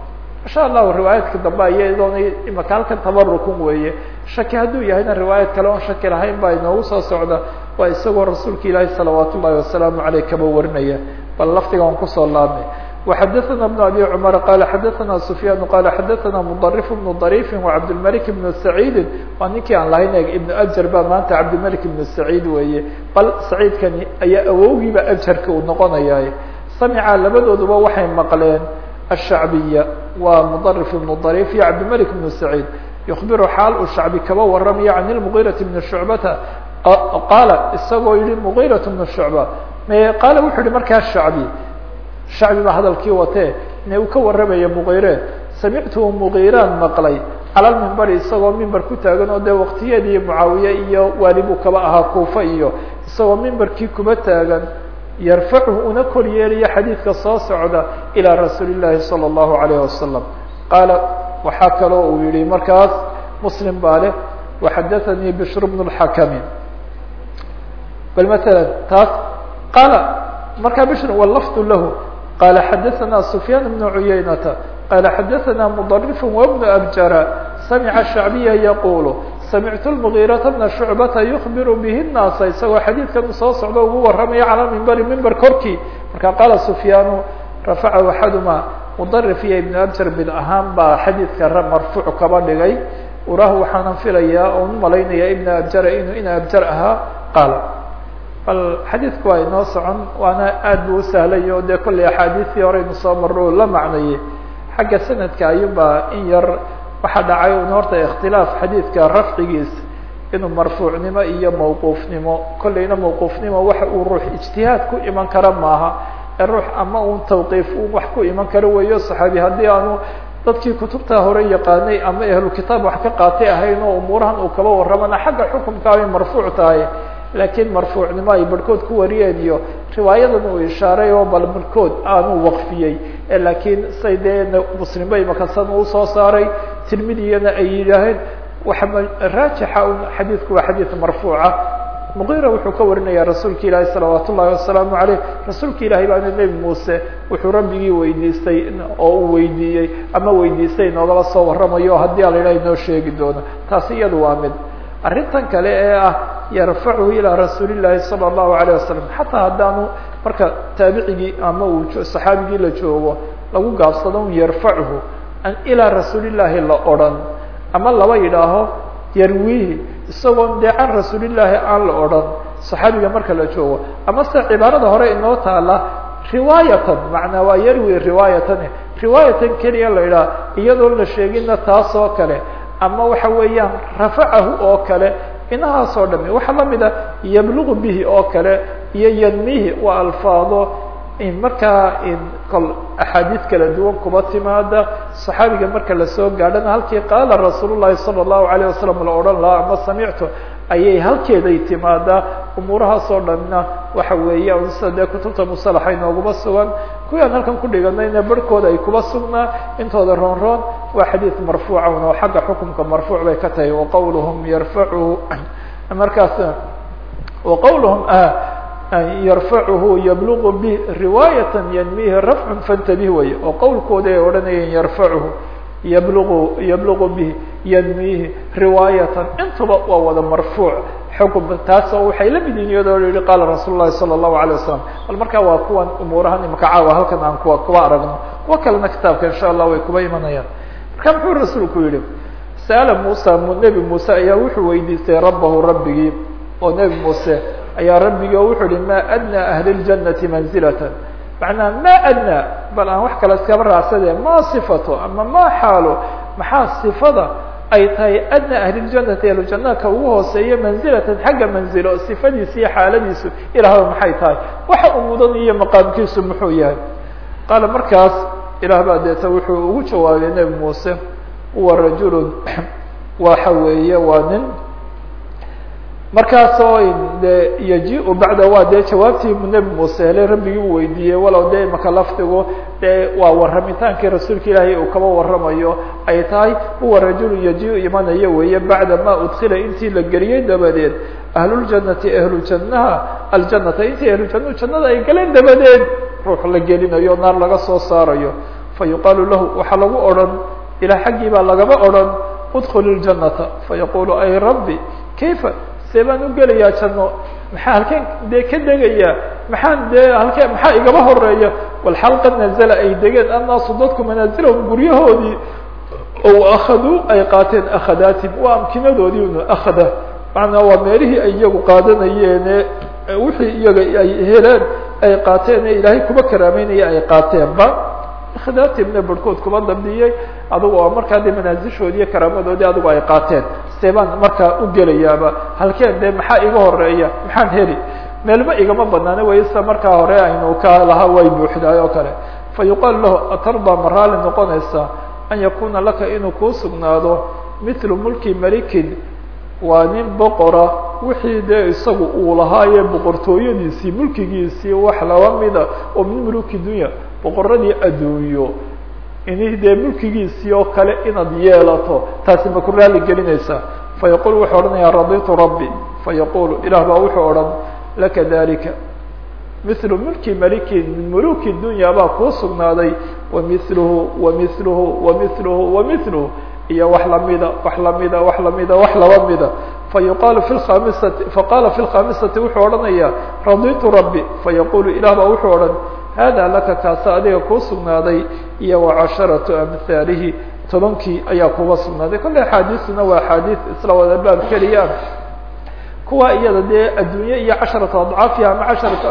insha allahu riwaayaadka dambe ayadoona imaka halkan tabarukun weeye shaki hadduu yahayna riwaayad kale oon shaki lahayn baa inoogu soo socda waa isagoo rasuulka ilaahi salawaat ullahi wasalaamu aleyh kaba warinaya bal laftiga aan kusoo laabnay وxadثna بن abي cmر qال xadثna سfyاn qال xadثna mdرف بن ضrيف وcabdالملك بن سعيidi waa ninkii aan lahayn iبن أbjar ba maanta cabdالملك بن سعيid weeye bal سacيidkani ayaa awowgiiba أbjarka uu noqonaya samca labadooduba waxay maqleen الشhacbiya waa mdرف بن ضrيف iyo cabdالملك بن سعيid يخبir xaal uu shacbi kaba waramaya عن المغيرة بن شhuعبةa qaala isagoo yihi مغيرة بن شhuعبة qaala wuxuu yihi markaa shacbi shacbi baa hadalkii watee ine uu ka warramaya mugiire samictuhu mugiiraan maqlay cala lmimbari isagoo mimber ku taagan oo dee waktiyeedii mucaawiye iyo waali buu kaba ahaa kuufa iyo isagoo mimberkii kuba taagan yarfacuhu una kor yeelaya xadiidka soo socda ilaa rasuuli llaahi salى اllahu alayh wasalam qaala waxaa kaloo uu yihi markaas muslim baa leh waxadaanii bishr bn اlxakami bal maala taas qaala markaa bishr wlafdu lahu qala xadaثna سfyaan بن عuyaynata qala xadaثna mdرف وبن أbjara samca شhacbiya yaqul samictu المغيرaةa بna شhucbata yخbir bih الnaasa isagoo xadiidkan soo socda ugu waramaya calى mimbri mimber korkii marka qaala سfyaanu rafacahu axaduma mdرف iyo iبn abjar bid ahaan baa xadiidka marfuuc kaba dhigay urah waxaanan filayaa oon umalaynaya iبn abjara inuu in abjar ahaa qaala bal xadiidku waa inoo socon waana aad bu usahlay o dee kollay axaadiistii horeynu soo marro la macnayey xagga sanadka ayuunbaa in yar waxaa dhacay un horta ikhtilaaf xadiidka rafcigiisa inuu marfuucnimo iyo mawquufnimo kollayna mawquufnimo waxa uu ruux ijtihaad ku iman kara maaha ee ruux ama un tawqiif u wax ku iman karo weeyo. Saxaabi haddii aanu dadkii kutubta hore yaqaanay ama ahlu kitaab wax ka qaatay ahayn oo umuurahan uu kaba warramana xagga xukumka ay marfuuc tahay laakiin marfuucnimo ay barhkood ku wariyeen iyo riwaayadan uu ishaaray oo bal barhkood aanu waqfiyey. Laakiin say dee muslimba imakasan uu soo saaray tirmidiyana ay yidhaaheen raajixa un xadiidku waa xadiid marfuuca. Muqira wuxuu ka warinaya rasuulka ilaahi salawaat ullahi wasalaamu aleyh rasuulka ilahi baana nebi muuse wuxuu rabbigii weydiistay oo uu weydiiyey ama weydiistay inoogala soo warramayo haddii ala idhaha inoo sheegi doono. Taasi iyadu waa mid. Arrintan kale ee ah yarfacuhu ilaa rasuuli llahi sala allahu alayh wasalam xataa haddaanu marka taabicigii ama uu saxaabigii la joogo lagu gaabsado un yarfacuhu ilaa rasuulillaahi la odhan. Ama laba yidhaaho yarwihi isagoon dee rasuulillaahi aan la odhan saxaabiga marka la joogo. Ama cibaarada hore inoo taala riwaayatan macnaa waa yarwi riwaayatan riwaayatan keliya la idhaha iyadoon la sheegina taas oo kale. Ama waxa weeyaan rafacahu oo kale inahaas oo dhami waxaa lamid a yablugu bihi oo kale iyo yanmihi waa alfaado markaa kol axaadiid kala duwan kuba timaada صaxaabiga marka lasoo gaadhana halkii qaala rasuul الlahi salى الlahu عalيه wasalam la odhan lahaa ama samictu ayay halkeeday timaadaa umuurahaas oo dhanna waxa weeya sida dee kutubta musalaxa inooguma sugan kuwii aan halkan ku dhiganayna barhkooda ay kuba sugnaa intooda roon roon waa xadiid marfuuca un oo xagga xukumka marfuuc bay ka tahay waqawluhum yarfacuhu markaas waqawluhum yarfacuhu yablugu bi riwaayatan yanmihi rafcun fantabih wey oo qowlkooda ay odhanayeen yarfacuhu yablugu yablugu bihi yanmihi riwaayatan intuba waa wada marfuuc xukum taasoo waxay la mid yihin iyadoo yihi qaala rasuul lahi salى الlahu alيه wasalam bal markaa waa kuwan umuurahan imaka caawa halkan aan kuwa kuba aragno kuwa kalena kitaabka insha allah way kuba imanayaan marka muxuu rasuulku yihi sa'ala muusa nebi muuse ayaa wuxuu weydiistay rabbahu rabbigii oo nebi muuse ayaa rabbigii oo wuxuu yihi ma adnaa ahli ljannati manzilatan. Macnaa ma adnaa bal aan wax kale iskaba raacsade ma sifato ama ma xaalo maxaa sifada ay tahay adnaa ahliljannati ahlujannaadka ugu hooseeya manzilatan xagga manzilo sifadiisa iyo xaaladiisu ilaahaba maxay tahay? Waxa uu mudan iyo maqaamkiisu muxuu yahay. Qaala markaas ilaah baa deeta wuxuu ugu jawaabay nebi muuse huwa rajulu waxa weeye waa nin. Markaasoo de yaji-u bacda waa dee jawaabtii nebi muuse hele rabbigii u weydiiyey walow dee imaka lafdigu dee waa warramitaankii rasuulka ilaahay uu kaba warramayo ay tahay huwa rajulu yaji-u weeye bacda ma udkila intii la geliyey dabadeed ahluljannati ahlujannaha aljanata intii ahlujannahu jannada ay galeen dabadeed ruux la gelinayo naar laga soo saarayo fa yuqaalu lahu waxaa lagu odhan ilaa xaggii baa lagaba odhan udkul اljanata fayaqulu ay rabbi kayfa? See baan u gelayaa janno. Maxaa halkeen dee ka degayaa? Maxaan dee halkee maxaa igaba horreeya walxal qad nazla ay degeen annaasu dadku manaasilahum guryahoodii o akaduu ay qaateen akhadaatim waa amkinadoodii un akhada. Macnaa waa meelihii ay iyagu qaadanayeene wixii iyaga ay heleen ay qaateen ee ilaahay kuba karaameynaya ay qaateenba khadaatimna barhkood kuba dambiyey adugu oo markaa dee manaasishoodii iyo karaamadoodii adigu ay qaateen. See baan markaa u gelayaaba halkeen dee maxaa iga horreeya maxaan heli? Meelba igama banaana way sida markaa hore aynu ka lahaa way buuxdaay oo kale. Fa yuqaalu lahu atardaa ma raali an yakuna laka inuu kuu sugnaado mithlu mulki malikin waa nin boqora wixii dee isagu uu lahaaye boqortooyadiisii mulkigiisii wax laba mida oo min muluki dunya. Boqoradii adduunyo. Ini dee mulkigiisii oo kale inaad yeelato taasi ma ku raali gelinaysaa fayaqul wuxuu odhanayaa raditu rabbi. Fayaqulu ilah baa wuxuu odhan laka dalika mithlu mulki malikin min muluki dunya baa kuu sugnaaday. Wamithluhu wamithluhu wamithluhu wamithluhu iyo wax lamida wax lamida wax lamida wax laba mida fayuqaalu fi khamisati faqala fi lkhamisati wuxuu odhanayaa raditu rabbi. Fayaqulu ilah baa wuxuu odhan hada laka kaasa adiga kuu sugnaaday iyo wacasharatu amhaalihi tobankii ayaa kuga sugnaaday. Kolle axaadiisuna waa axaadiis isla wada baab keliyaan kuwa iyada dee adduunye iyo casharatu adcaafiha ama casharatu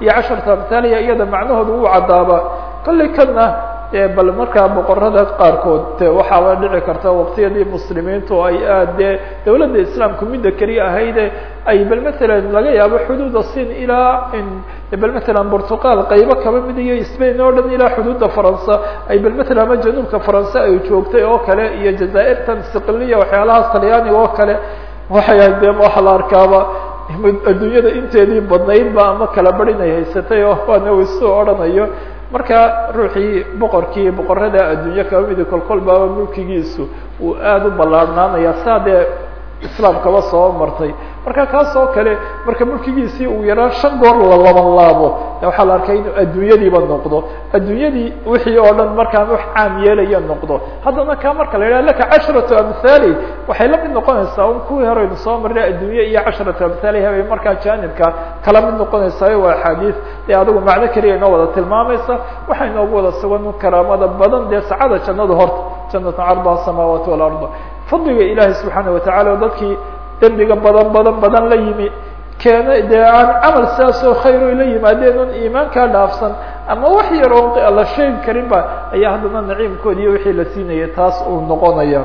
iyo casharatu amhaaliha iyada macnahooda uu cadaaba kolley kana bal markaa boqorada qaarkood waxaaba dhici karta waqtiyadii muslimiintu ay aad dee dawladda islaamku midda keliya ahayde ay bal matalan laga yaabo xuduuda sin ilaa bal matalan portugal qaybo kaba mid iyo spain oo dhan ilaa xuduudda faransa ay bal matalan ama januubka faranse ay joogtay oo kale iyo jazaa'irtan siqiliya waxyaalahaas talyaaniga oo kale waxay ahayd de waxa la arkaaba. Adduunyada inteedii badnayd ba ama kala bari inay haysatay oo waana waisu odhanayo marka ruuxii boqorkii boqorada adduunye kaba midi kolkol baaba mulkigiisu uu aada u ballaarhnaanaya saa dee islaamkaba soo martay. Marka kaas kale marka mulkigiisii uu yaraa shan goor la laban waxaa la arkay inuu adduunyadiiba noqdo. Adduunyadii wixii oo dhan markaan wax caam yeelaya noqdo. Haddana ka marka la yidhaha laka casharatu amhaali waxay la noqonaysaa un kuwii horeynu soo marnay adduunye iyo casharatu amhaaliha bay markaa jaanibka. Kala mid noqonaysaa waa axaadiis dee adigu macno keliya inoo wada tilmaamaysa. Waxay inoogu wada sugan karaamada badan dee sacada jannadu horta. Jannatu cardaha asamaawaati walarda fadliga ilaahay subxaana watacala oo dadkii dembiga badan badan badan la yimi keena dee aan camal sidaasoo khayro la yimaadeen un iimaankaa dhaafsan ama wax yar oo la sheegi karin ayaa haddana naciimkoodi iyo wixii la siinaya taas uu noqonaya.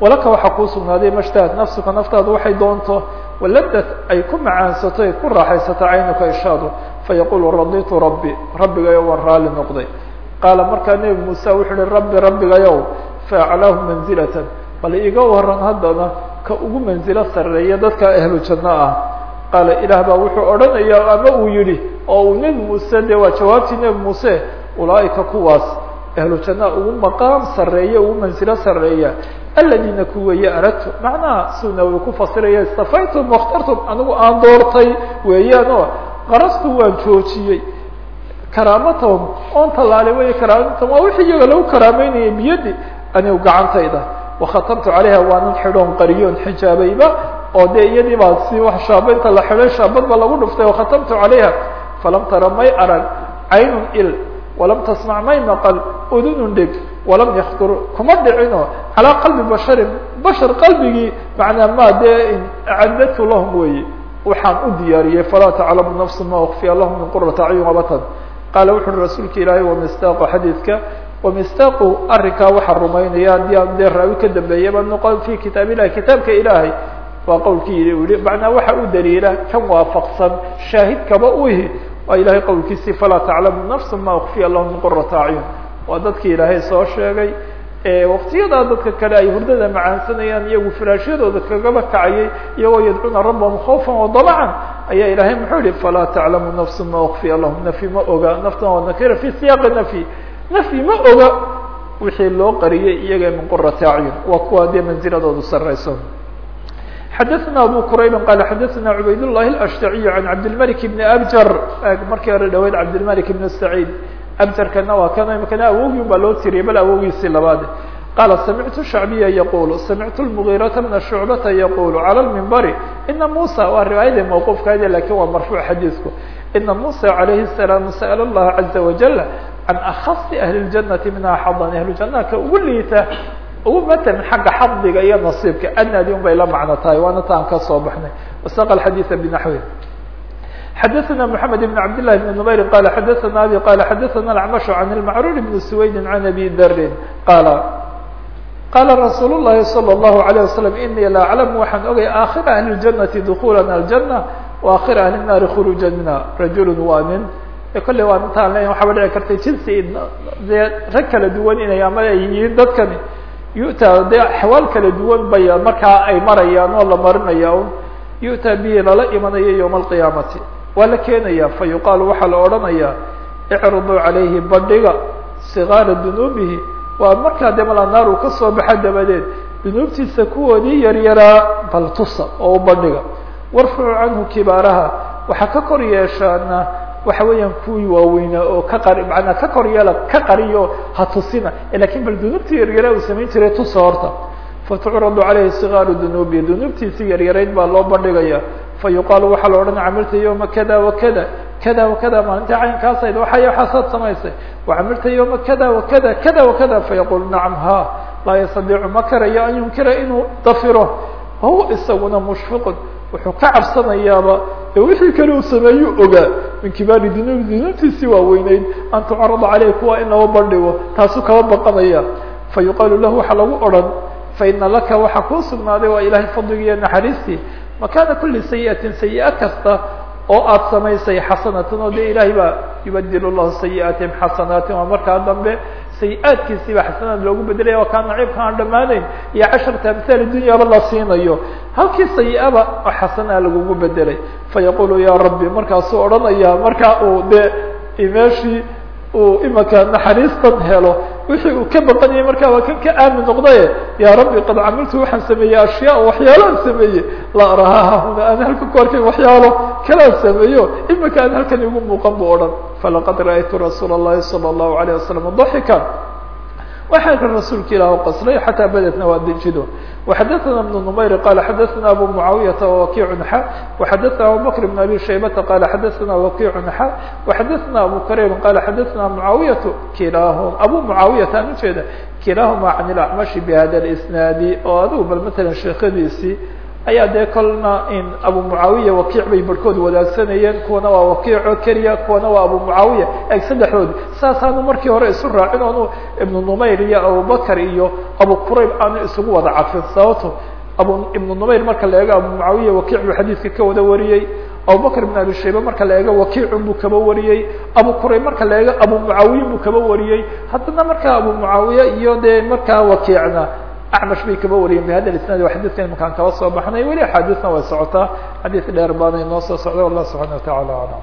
Walaka waxaa kuu sugnaaday mashtahat nafsuka naftaadu waxay doonto waladad ay ku macaansato ay ku raaxaysato caynuka ishaadu fayaqulu raditu rabbi rabbigayo waan raali noqday. Qaala markaa nebi muuse wuxuu uhi rabbi rabbigayow faaclaahu manzilatan bal iga waran haddana ka ugu manzilo sareeya dadka ahlu janno ah. Qaala ilaah baa wuxuu odhanaya ama uu yihi oo uu nebi muuse de waa jawaabtii nebi muuse? Ulaaika kuwaas ahlu janna ugu maqaam sareeya ugu manzilo sareeya aladiina kuweeye aradtu macnaha suu nawowi ku fasiraya istafaytum wakhtartum anigu aan doortay weeyaan oo qarastu waan joojiyey. Karaamatahum oon tallaalay wey karaamatahum waa wixii iyaga lagu karaameynayay biyadi anigu gacantayda wakhatamtu calayha waanan xidhoon qariyoon xijaabayba oo dee iyadii baa si wax shaabaynta la xidhay shaabad ba lagu dhuftay wakhatamtu calayha falam tara may arag caynun il walam tasmac may maqal udunun dheg walam yakdur kuma dhicino calaa qalbi basharin bashar qalbigii macnaa ma dee acadadtu lahum weeye waxaan u diyaariyey falaa taclamu nafsu ma ukfiya lahum min qurata acyun abatan. Qaala wuxu uhi rasuulka ilaahay wamistaaqu xadiidka wamistaaqu arrinkaa waxaa rumaynaya haddii aan dee raawi ka dambeeyaba noqon fi kitaab illahi kitaabka ilaahay. Waa qowlkii u yihi macnaa waxa u daliila kan waafaqsan shaahidkaba u ihi. Waa ilahay qowlkiisii falaa taclamu nafsu ma ukfiya lahum min qurata acyun waa dadkii ilaahay soo sheegay waktiyadaa dadka kale ay hurdada macaansanayaan iyagu firaashyadooda kagaba kacayay iyagoo yadcuuna rabbahum khawfan wadamacan ayaa ilahay muxuu yihi falaa taclamu nafsu ma ukfiya lahum nafyi ma oga naftan nakira fi siyaaqi nafyi nafyi ma oga wixii loo qariyay iyaga min qurati acyun waa kuwa dee manziladoodu sarayso xadaثna abu qurayb qala xadaثna cubayd الlahi الأshtaciy can cabdilmalik bni abjar markii hore dhaweyd cabdilmalik bn saciid abjarkana waa kan imikana awogii baa loo tiriyay bal awogiisii labaad qaala samictu shacbiya yaqulu samictu lmugiirata bna shucbata yaqulu calى lmimbari ina musa waa riwaayadii mawquufkaadi lakin waa marfuuc xadiidku ina musa calayhi الsalaam sa'l اllaha caza wajal can akhasi ahli اljanati minha xadan ahlu janaha ka ugu liita ugu matalan xagga xadiga iyo nasiibka adnaadi un bay la macno tahay waana taan ka soo baxnay wasaqa xadiiثa binaxwi xadaثna mحamed بn cabd لlah بn نmayri qala xadaثna abi qala xadaثna اlacmash can اlmacrur bn swaydi can abi darin qala qala rasuul الlahi salى الlahu عalيه waslم inii la aclamu waxaan ogay aakhira ahli اjanati dukulana aljanة waakhira ahli الnaari khuruuja minha rajul waa nin kolley waa intaan le waxaaba dhici kartay jinsi dee rag kala duwan inay ama ay yihiin dadkani yu'taa dee axwaal kala duwan bay markaa ay marayaan oo la marinaya un yu'taa bihi lala imanayo yowma alqiyaamati waa la keenaya fa yuqaalu waxaa la odhanaya icriduu calayhi bandhiga sigaara dunuubihi waa markaa dee mala naar uu ka soo baxa dabadeed dunuubtiisa kuwoodii yaryaraa bal tusa oo u warfucu canhu kibaaraha waxaa ka kor yeeshaana waxa weeyaan kuwii waaweynaa oo ka qari manaa ka kor yeela ka qariyo ha tusina. Lakin bal dunuubtii yaryara uu samayn jiray tusa horta. Fatucradu calayhi sigaaru dunuubi dunuubtiisii yaryarayd baa loo bandhigaya. Fa yuqaalu waxaa la odhanaya camilta yowma kada wakada kada wakada maalintii caynkaasad waxay waxaasaad samaysay. Wacamilta yowma kada wakada kada wakada fayaqul nacam ha laa yastadiicu ma karayo an yunkira inuu dafiro. Wahuwa isaguna mushfiqun wuxuu ka cabsanayaaba ee wixii kale uu sameeyuu ogaa min kibaari dunuub dunuubtiisii waaweyneyd an tucarada caleyh kuwa in laba bandhigo. Taasuu kaba baqanaya. Fa yuqaalu lahu waxaa lagu odhan faina laka waxaa kuu sugnaaday waa ilahay fadligiiyo naxariistii. Makaana kuli sayi'atin sayi-a kasta oo aad samaysay xasanatan oo dee ilaahay baa yubadil llahu sayi'aatihim xasanaatin waa markaa dambe sayi-aadkiisiiba xasanaad loogu bedelaya waa kaa naciibka aan dhammaanayn iyo casharta amhaal dunyaba la siinayo. Halkii sayi-aba oo xasanaa lagugu bedelay fayaqulu ya rabbi markaasuu odhanaya markaa uu dee meeshii uu imaka naxariistan helo wixii uu ka baqanayay markaa waa kan ka aamin noqdaye ya rabbi qad camiltu waxaan sameeyey ashyaa waxyaalaan sameeyey la arahaha huna aan halka ku arkayn waxyaalo kalaan sameeyo imika aan halkan igu muuqan bu odhan falaqad ra'aytu rasuula الlahi salى الlahu عalيه wasalam daxika waxaa ka rasuulka ilah qaslay xataa badetna waa dejido وxadaثna بن نmayr qala xadaثna abu muعaawiyaةa wakiع xa وxadaثna abubakr بn abi shaybata qala xadaثna wakiع xa وxadaثna abu karayb qala xadaثna muعaawiyaة kilaahum abu muعaawiyata aan ujeeda kilaahuma can اlacmashi bhada اsnaadi oo adigu bal matalan sheekadiisii ayaa dee kolna in abu mucaawiya wakiic bay barhkood wadaagsanayeen kuwana waa wakiico keliya kuwana waa abu mucaawiya eg saddexdoodi saasaanu markii hore isu raacin oonu ibnu numayr iyo abubakar iyo abu qurayb aanu isugu wada cadfin sababto abu ibnu numayr marka la eego abu mucaawiya wakiic buu xadiidka ka wada wariyey abubakr ibn abi shayba marka la eego wakiicun buu kaba wariyey abu qurayb marka la eego abu mucaawiyin buu kaba wariyey. Haddana markaa abu mucaawiya iyo dee markaa wakiicna acmash bay kaba wariyeen bihada isnaad waa xadidkan imakaan kaba soo baxnay weli axaadiisna way socotaa xadiis dheer baanay noo soo socda wallah subxana wa tacala aclam